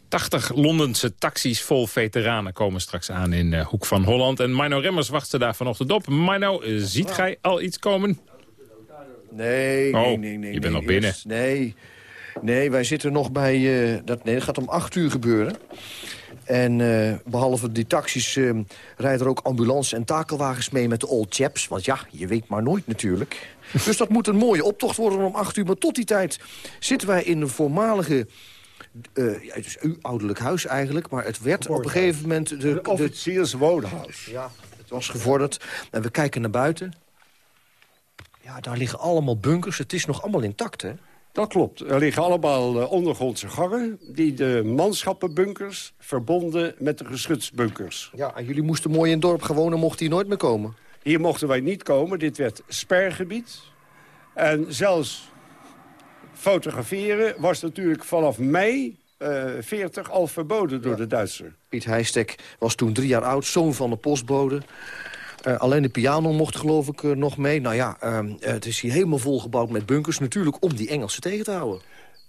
80 Londense taxis vol veteranen komen straks aan in uh, Hoek van Holland. En Mino Remmers wacht ze daar vanochtend op. Mino, uh, ziet gij al iets komen? Nee, oh, nee, nee, nee. je bent nee, nog binnen. Eerst, nee, nee, wij zitten nog bij... Uh, dat, nee, dat gaat om acht uur gebeuren. En uh, behalve die taxis uh, rijden er ook ambulance en takelwagens mee met de old chaps. Want ja, je weet maar nooit natuurlijk. dus dat moet een mooie optocht worden om acht uur. Maar tot die tijd zitten wij in een voormalige... Uh, ja, het is uw ouderlijk huis eigenlijk, maar het werd op een gegeven moment... De, de officierswoonhuis. Ja, het was gevorderd. En we kijken naar buiten. Ja, daar liggen allemaal bunkers. Het is nog allemaal intact, hè? Dat klopt. Er liggen allemaal uh, ondergrondse gangen... die de manschappenbunkers verbonden met de geschutsbunkers. Ja, en jullie moesten mooi in het dorp gewoon en mochten hier nooit meer komen? Hier mochten wij niet komen. Dit werd spergebied. En zelfs fotograferen was natuurlijk vanaf mei uh, 40 al verboden door ja. de Duitser. Piet Heijstek was toen drie jaar oud, zoon van de postbode... Uh, alleen de piano mocht geloof ik uh, nog mee. Nou ja, uh, het is hier helemaal volgebouwd met bunkers. Natuurlijk om die Engelsen tegen te houden.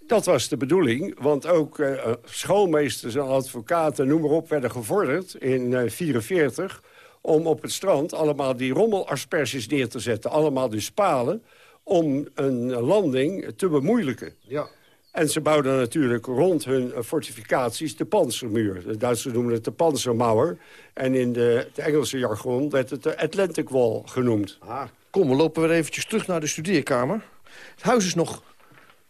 Dat was de bedoeling, want ook uh, schoolmeesters en advocaten, noem maar op, werden gevorderd in 1944 om op het strand allemaal die rommelasperges neer te zetten. Allemaal dus palen om een landing te bemoeilijken. Ja. En ze bouwden natuurlijk rond hun fortificaties de panzermuur. De Duitsers noemen het de panzermauer. En in de, de Engelse jargon werd het de Atlantic Wall genoemd. Ah, kom, we lopen weer eventjes terug naar de studeerkamer. Het huis is nog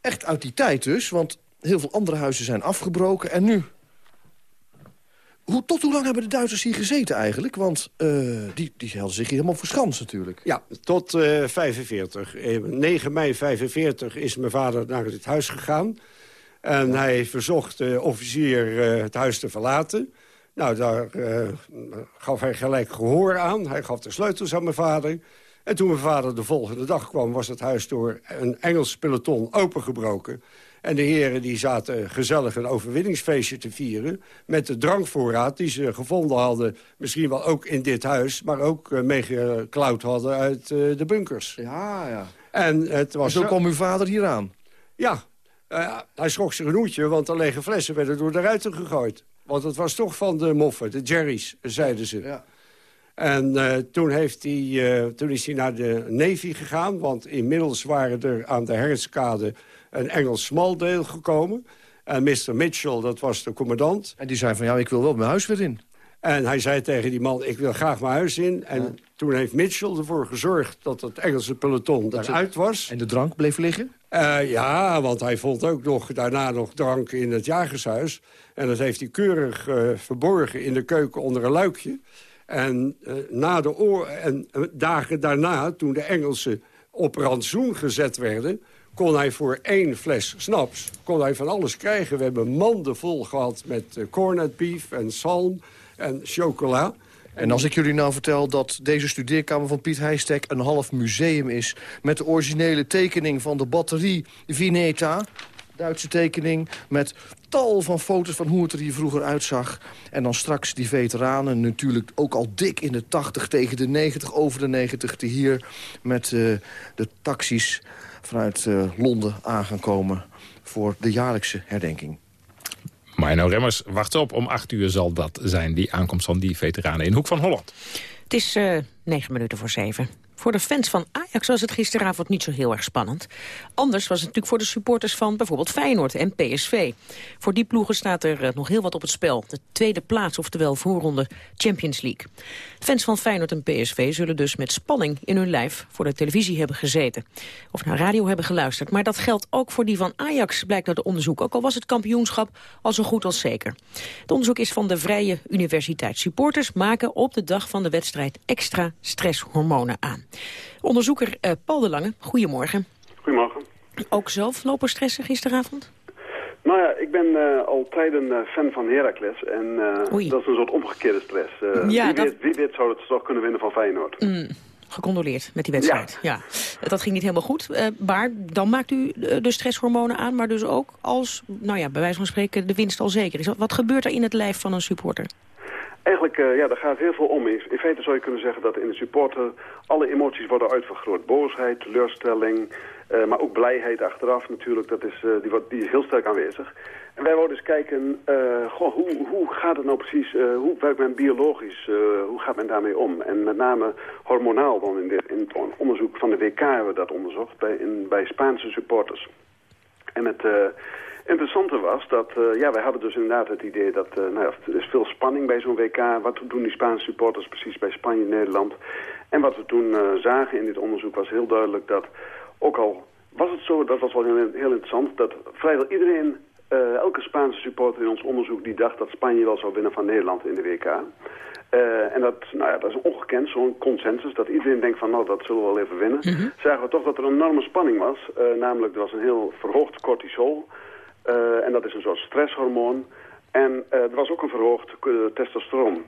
echt uit die tijd dus, want heel veel andere huizen zijn afgebroken. En nu? Hoe, tot hoe lang hebben de Duitsers hier gezeten eigenlijk? Want uh, die, die hadden zich hier helemaal verschanst natuurlijk. Ja, tot uh, 45. 9 mei 45 is mijn vader naar het huis gegaan. En hij verzocht de officier uh, het huis te verlaten. Nou, daar gaf hij gelijk gehoor aan. Hij gaf de sleutels aan mijn vader. En toen mijn vader de volgende dag kwam... was het huis door een Engels peloton opengebroken. En de heren die zaten gezellig een overwinningsfeestje te vieren... met de drankvoorraad die ze gevonden hadden. Misschien wel ook in dit huis, maar ook uh, meegeklauwd hadden uit uh, de bunkers. Ja, ja. En, het was en zo kwam uw vader hier aan? Ja, uh, hij schrok zich een hoedje, want de lege flessen werden door de ruiten gegooid. Want het was toch van de moffen, de Jerry's, zeiden ze. Ja. En uh, toen, heeft hij, uh, toen is hij naar de Navy gegaan... want inmiddels waren er aan de Hertskade een Engels smaldeel gekomen. En Mr. Mitchell, dat was de commandant. En die zei van, ja, ik wil wel mijn huis weer in. En hij zei tegen die man, ik wil graag mijn huis in. En ja. toen heeft Mitchell ervoor gezorgd dat het Engelse peloton dat eruit was. En de drank bleef liggen? Uh, ja, want hij vond ook nog, daarna nog drank in het jagershuis. En dat heeft hij keurig uh, verborgen in de keuken onder een luikje. En, uh, na de oor en dagen daarna, toen de Engelsen op rantsoen gezet werden kon hij voor één fles snaps kon hij van alles krijgen. We hebben manden vol gehad met uh, corned beef en zalm en chocola. En als ik jullie nou vertel dat deze studeerkamer van Piet Heijstek... een half museum is met de originele tekening van de batterie Vineta... Duitse tekening met tal van foto's van hoe het er hier vroeger uitzag. En dan straks die veteranen, natuurlijk ook al dik in de 80 tegen de 90, over de 90... die hier met uh, de taxis vanuit uh, Londen aan gaan komen voor de jaarlijkse herdenking. Marno Remmers, wacht op. Om acht uur zal dat zijn, die aankomst van die veteranen in Hoek van Holland. Het is uh, negen minuten voor zeven. Voor de fans van Ajax was het gisteravond niet zo heel erg spannend. Anders was het natuurlijk voor de supporters van bijvoorbeeld Feyenoord en PSV. Voor die ploegen staat er uh, nog heel wat op het spel. De tweede plaats, oftewel voorronde Champions League. Fans van Feyenoord en PSV zullen dus met spanning in hun lijf voor de televisie hebben gezeten. Of naar radio hebben geluisterd. Maar dat geldt ook voor die van Ajax, blijkt uit het onderzoek. Ook al was het kampioenschap al zo goed als zeker. Het onderzoek is van de Vrije Universiteit. Supporters maken op de dag van de wedstrijd extra stresshormonen aan. Onderzoeker uh, Paul de Lange, goedemorgen. Goedemorgen. Ook zelf lopen stressen gisteravond? Nou ja, ik ben uh, al tijden uh, fan van Heracles en uh, dat is een soort omgekeerde stress. Ja, wie, dat... weet, wie, weet, zou het toch kunnen winnen van Feyenoord. Mm, gecondoleerd met die wedstrijd, ja. ja. Dat ging niet helemaal goed, maar dan maakt u de stresshormonen aan, maar dus ook als, nou ja, bij wijze van spreken de winst al zeker is. Wat gebeurt er in het lijf van een supporter? Eigenlijk, uh, ja, daar gaat heel veel om. In, feite zou je kunnen zeggen dat in de supporter alle emoties worden uitvergroot. Boosheid, teleurstelling, uh, maar ook blijheid achteraf natuurlijk, dat is, uh, die, die is heel sterk aanwezig. En wij wilden eens kijken, goh, hoe, hoe gaat het nou precies, hoe werkt men biologisch, hoe gaat men daarmee om? En met name hormonaal dan in, dit, in het onderzoek van de WK hebben we dat onderzocht bij, in, bij Spaanse supporters. En het interessante was dat, uh, ja, wij hadden dus inderdaad het idee dat, uh, nou ja, er is veel spanning bij zo'n WK. Wat doen die Spaanse supporters precies bij Spanje en Nederland? En wat we toen uh, zagen in dit onderzoek was heel duidelijk dat, ook al was het zo, dat was wel heel, heel interessant, dat vrijwel iedereen, elke Spaanse supporter in ons onderzoek, die dacht dat Spanje wel zou winnen van Nederland in de WK. Uh, en dat, nou ja, dat is ongekend, zo'n consensus, dat iedereen denkt van nou, dat zullen we wel even winnen. Mm -hmm. Zagen we toch dat er een enorme spanning was, uh, namelijk er was een heel verhoogd cortisol. Uh, en dat is een soort stresshormoon. En uh, er was ook een verhoogd uh, testosteron.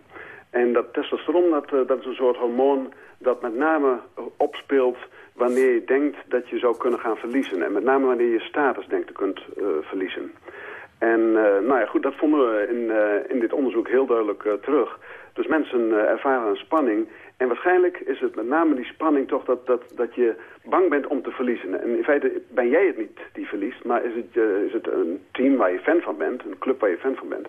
En dat testosteron, dat, dat is een soort hormoon dat met name opspeelt wanneer je denkt dat je zou kunnen gaan verliezen. En met name wanneer je status denkt te kunt verliezen. En nou ja, goed, dat vonden we in, in dit onderzoek heel duidelijk terug. Dus mensen ervaren een spanning en waarschijnlijk is het met name die spanning toch dat, dat, dat je bang bent om te verliezen. En in feite ben jij het niet die verliest, maar is het, uh, is het een team waar je fan van bent, een club waar je fan van bent.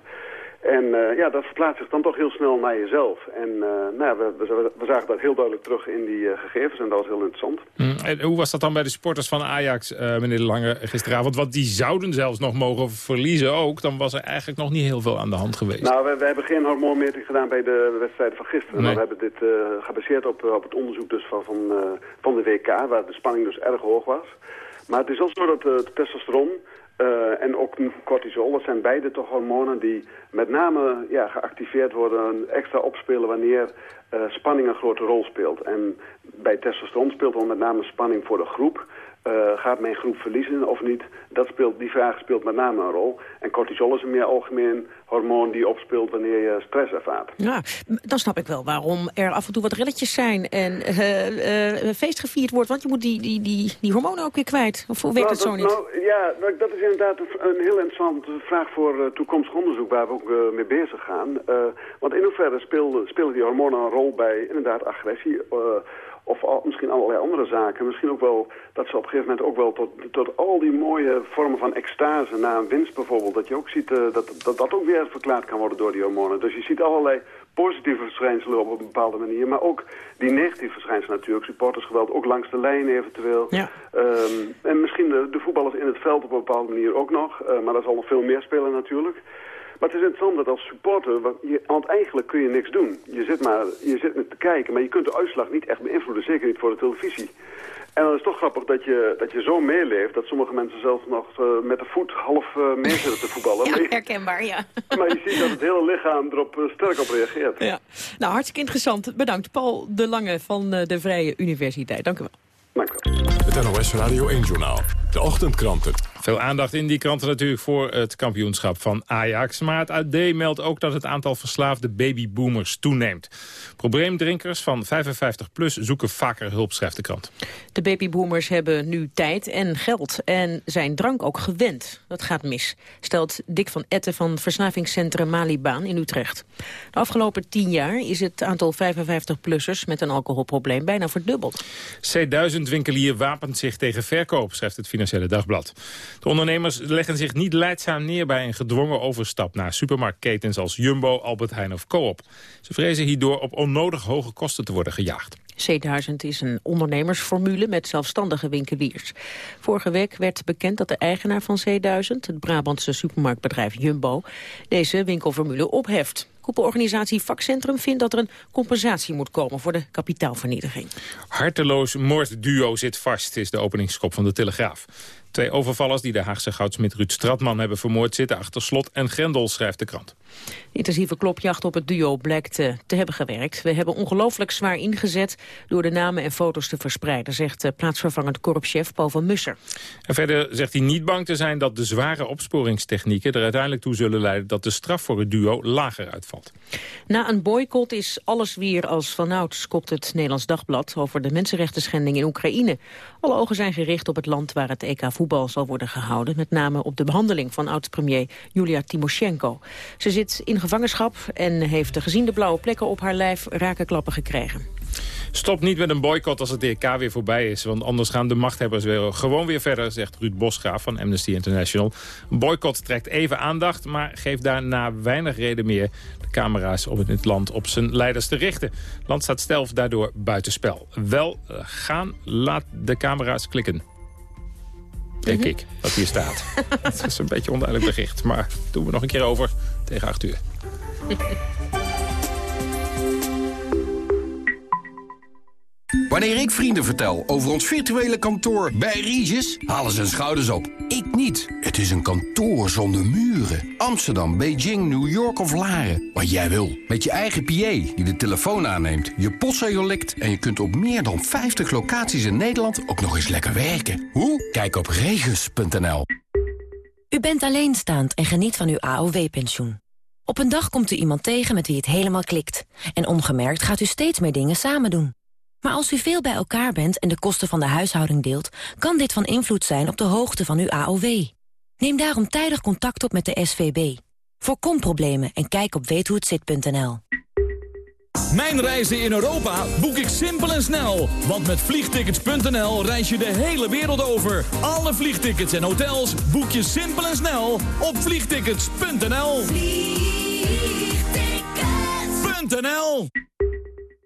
En uh, ja, dat verplaatst zich dan toch heel snel naar jezelf. En uh, nou ja, we, we, we, zagen dat heel duidelijk terug in die uh, gegevens en dat was heel interessant. Mm, en hoe was dat dan bij de sporters van Ajax, meneer De Lange, gisteravond? Want die zouden zelfs nog mogen verliezen ook. Dan was er eigenlijk nog niet heel veel aan de hand geweest. Nou, we, we hebben geen hormoonmeting gedaan bij de wedstrijden van gisteren. Nee. We hebben dit gebaseerd op, op het onderzoek dus van, van, van de WK, waar de spanning dus erg hoog was. Maar het is wel zo dat het testosteron... Uh, en ook cortisol, dat zijn beide toch hormonen die met name ja, geactiveerd worden, extra opspelen wanneer uh, spanning een grote rol speelt. En bij testosteron speelt dan met name spanning voor de groep. Uh, gaat mijn groep verliezen of niet? Dat speelt, die vraag speelt met name een rol. En cortisol is een meer algemeen hormoon die opspeelt wanneer je stress ervaart. Ja, dan snap ik wel waarom er af en toe wat relletjes zijn en uh, uh, feest gevierd wordt. Want je moet die, die, die, die hormonen ook weer kwijt. Of hoe werkt nou, het zo niet? Nou, ja, dat is inderdaad een, een heel interessante vraag voor toekomstig onderzoek waar we ook mee bezig gaan. want in hoeverre spelen, spelen die hormonen een rol bij inderdaad agressie of al, misschien allerlei andere zaken. Misschien ook wel dat ze op een gegeven moment ook wel tot, tot al die mooie vormen van extase na een winst bijvoorbeeld. Dat je ook ziet uh, dat, dat dat ook weer verklaard kan worden door die hormonen. Dus je ziet allerlei positieve verschijnselen op een bepaalde manier. Maar ook die negatieve verschijnselen natuurlijk. Supportersgeweld ook langs de lijn eventueel. Ja. Um, en misschien de, de, voetballers in het veld op een bepaalde manier ook nog. Uh, maar er zal nog veel meer spelen natuurlijk. Maar het is interessant dat als supporter, want eigenlijk kun je niks doen. Je zit maar je zit te kijken, maar je kunt de uitslag niet echt beïnvloeden. Zeker niet voor de televisie. En dan is het toch grappig dat je, dat je zo meeleeft... dat sommige mensen zelfs nog uh, met de voet half uh, mee zitten te voetballen. ja, herkenbaar, ja. Maar je ziet dat het hele lichaam erop uh, sterk op reageert. Ja. Nou, hartstikke interessant. Bedankt. Paul de Lange van de Vrije Universiteit. Dank u wel. Dank u wel. Het NOS Radio 1-journaal. De ochtendkranten. Veel aandacht in die kranten natuurlijk voor het kampioenschap van Ajax. Maar het AD meldt ook dat het aantal verslaafde babyboomers toeneemt. Probleemdrinkers van 55 plus zoeken vaker hulp, schrijft de krant. De babyboomers hebben nu tijd en geld en zijn drank ook gewend. Dat gaat mis, stelt Dick van Etten van verslavingscentrum Malibaan in Utrecht. De afgelopen tien jaar is het aantal 55-plussers met een alcoholprobleem bijna verdubbeld. C1000-winkelier wapent zich tegen verkoop, schrijft het Financiële Dagblad. De ondernemers leggen zich niet leidzaam neer bij een gedwongen overstap naar supermarktketens als Jumbo, Albert Heijn of Coop. Ze vrezen hierdoor op onnodig hoge kosten te worden gejaagd. C1000 is een ondernemersformule met zelfstandige winkeliers. Vorige week werd bekend dat de eigenaar van C1000, het Brabantse supermarktbedrijf Jumbo, deze winkelformule opheft. Koepelorganisatie Vakcentrum vindt dat er een compensatie moet komen voor de kapitaalvernietiging. Harteloos moordduo zit vast, is de openingskop van de Telegraaf. Twee overvallers die de Haagse goudsmit Ruud Stratman hebben vermoord... zitten achter slot en grendel, schrijft de krant. intensieve klopjacht op het duo blijkt uh, te hebben gewerkt. We hebben ongelooflijk zwaar ingezet door de namen en foto's te verspreiden... zegt uh, plaatsvervangend korpschef Paul van Musser. En verder zegt hij niet bang te zijn dat de zware opsporingstechnieken... er uiteindelijk toe zullen leiden dat de straf voor het duo lager uitvalt. Na een boycott is alles weer als vanouds, kopt het Nederlands Dagblad... over de mensenrechten schending in Oekraïne. Alle ogen zijn gericht op het land waar het EK voetbal zal worden gehouden. Met name op de behandeling van oud-premier Julia Timoshenko. Ze zit in gevangenschap en heeft gezien de blauwe plekken op haar lijf rakenklappen gekregen. Stop niet met een boycott als het EK weer voorbij is. Want anders gaan de machthebbers weer gewoon weer verder, zegt Ruud Bosgraaf van Amnesty International. Een boycott trekt even aandacht, maar geeft daarna weinig reden meer de camera's om het land op zijn leiders te richten. Het land staat stelf daardoor buitenspel. Wel uh, gaan, laat de camera's klikken. Denk mm -hmm. ik, dat hier staat. Het is een beetje onduidelijk bericht, maar doen we nog een keer over tegen 8 uur. Wanneer ik vrienden vertel over ons virtuele kantoor bij Regis, halen ze hun schouders op. Ik niet. Het is een kantoor zonder muren. Amsterdam, Beijing, New York of Laren. Wat jij wil. Met je eigen PA die de telefoon aanneemt, je postzegel likt... en je kunt op meer dan 50 locaties in Nederland ook nog eens lekker werken. Hoe? Kijk op regis.nl. U bent alleenstaand en geniet van uw AOW-pensioen. Op een dag komt u iemand tegen met wie het helemaal klikt. En ongemerkt gaat u steeds meer dingen samen doen. Maar als u veel bij elkaar bent en de kosten van de huishouding deelt... kan dit van invloed zijn op de hoogte van uw AOW. Neem daarom tijdig contact op met de SVB. Voorkom problemen en kijk op weethohetzit.nl. Mijn reizen in Europa boek ik simpel en snel. Want met vliegtickets.nl reis je de hele wereld over. Alle vliegtickets en hotels boek je simpel en snel op vliegtickets.nl. Vliegtickets.nl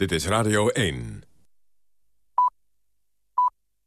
Dit is Radio 1.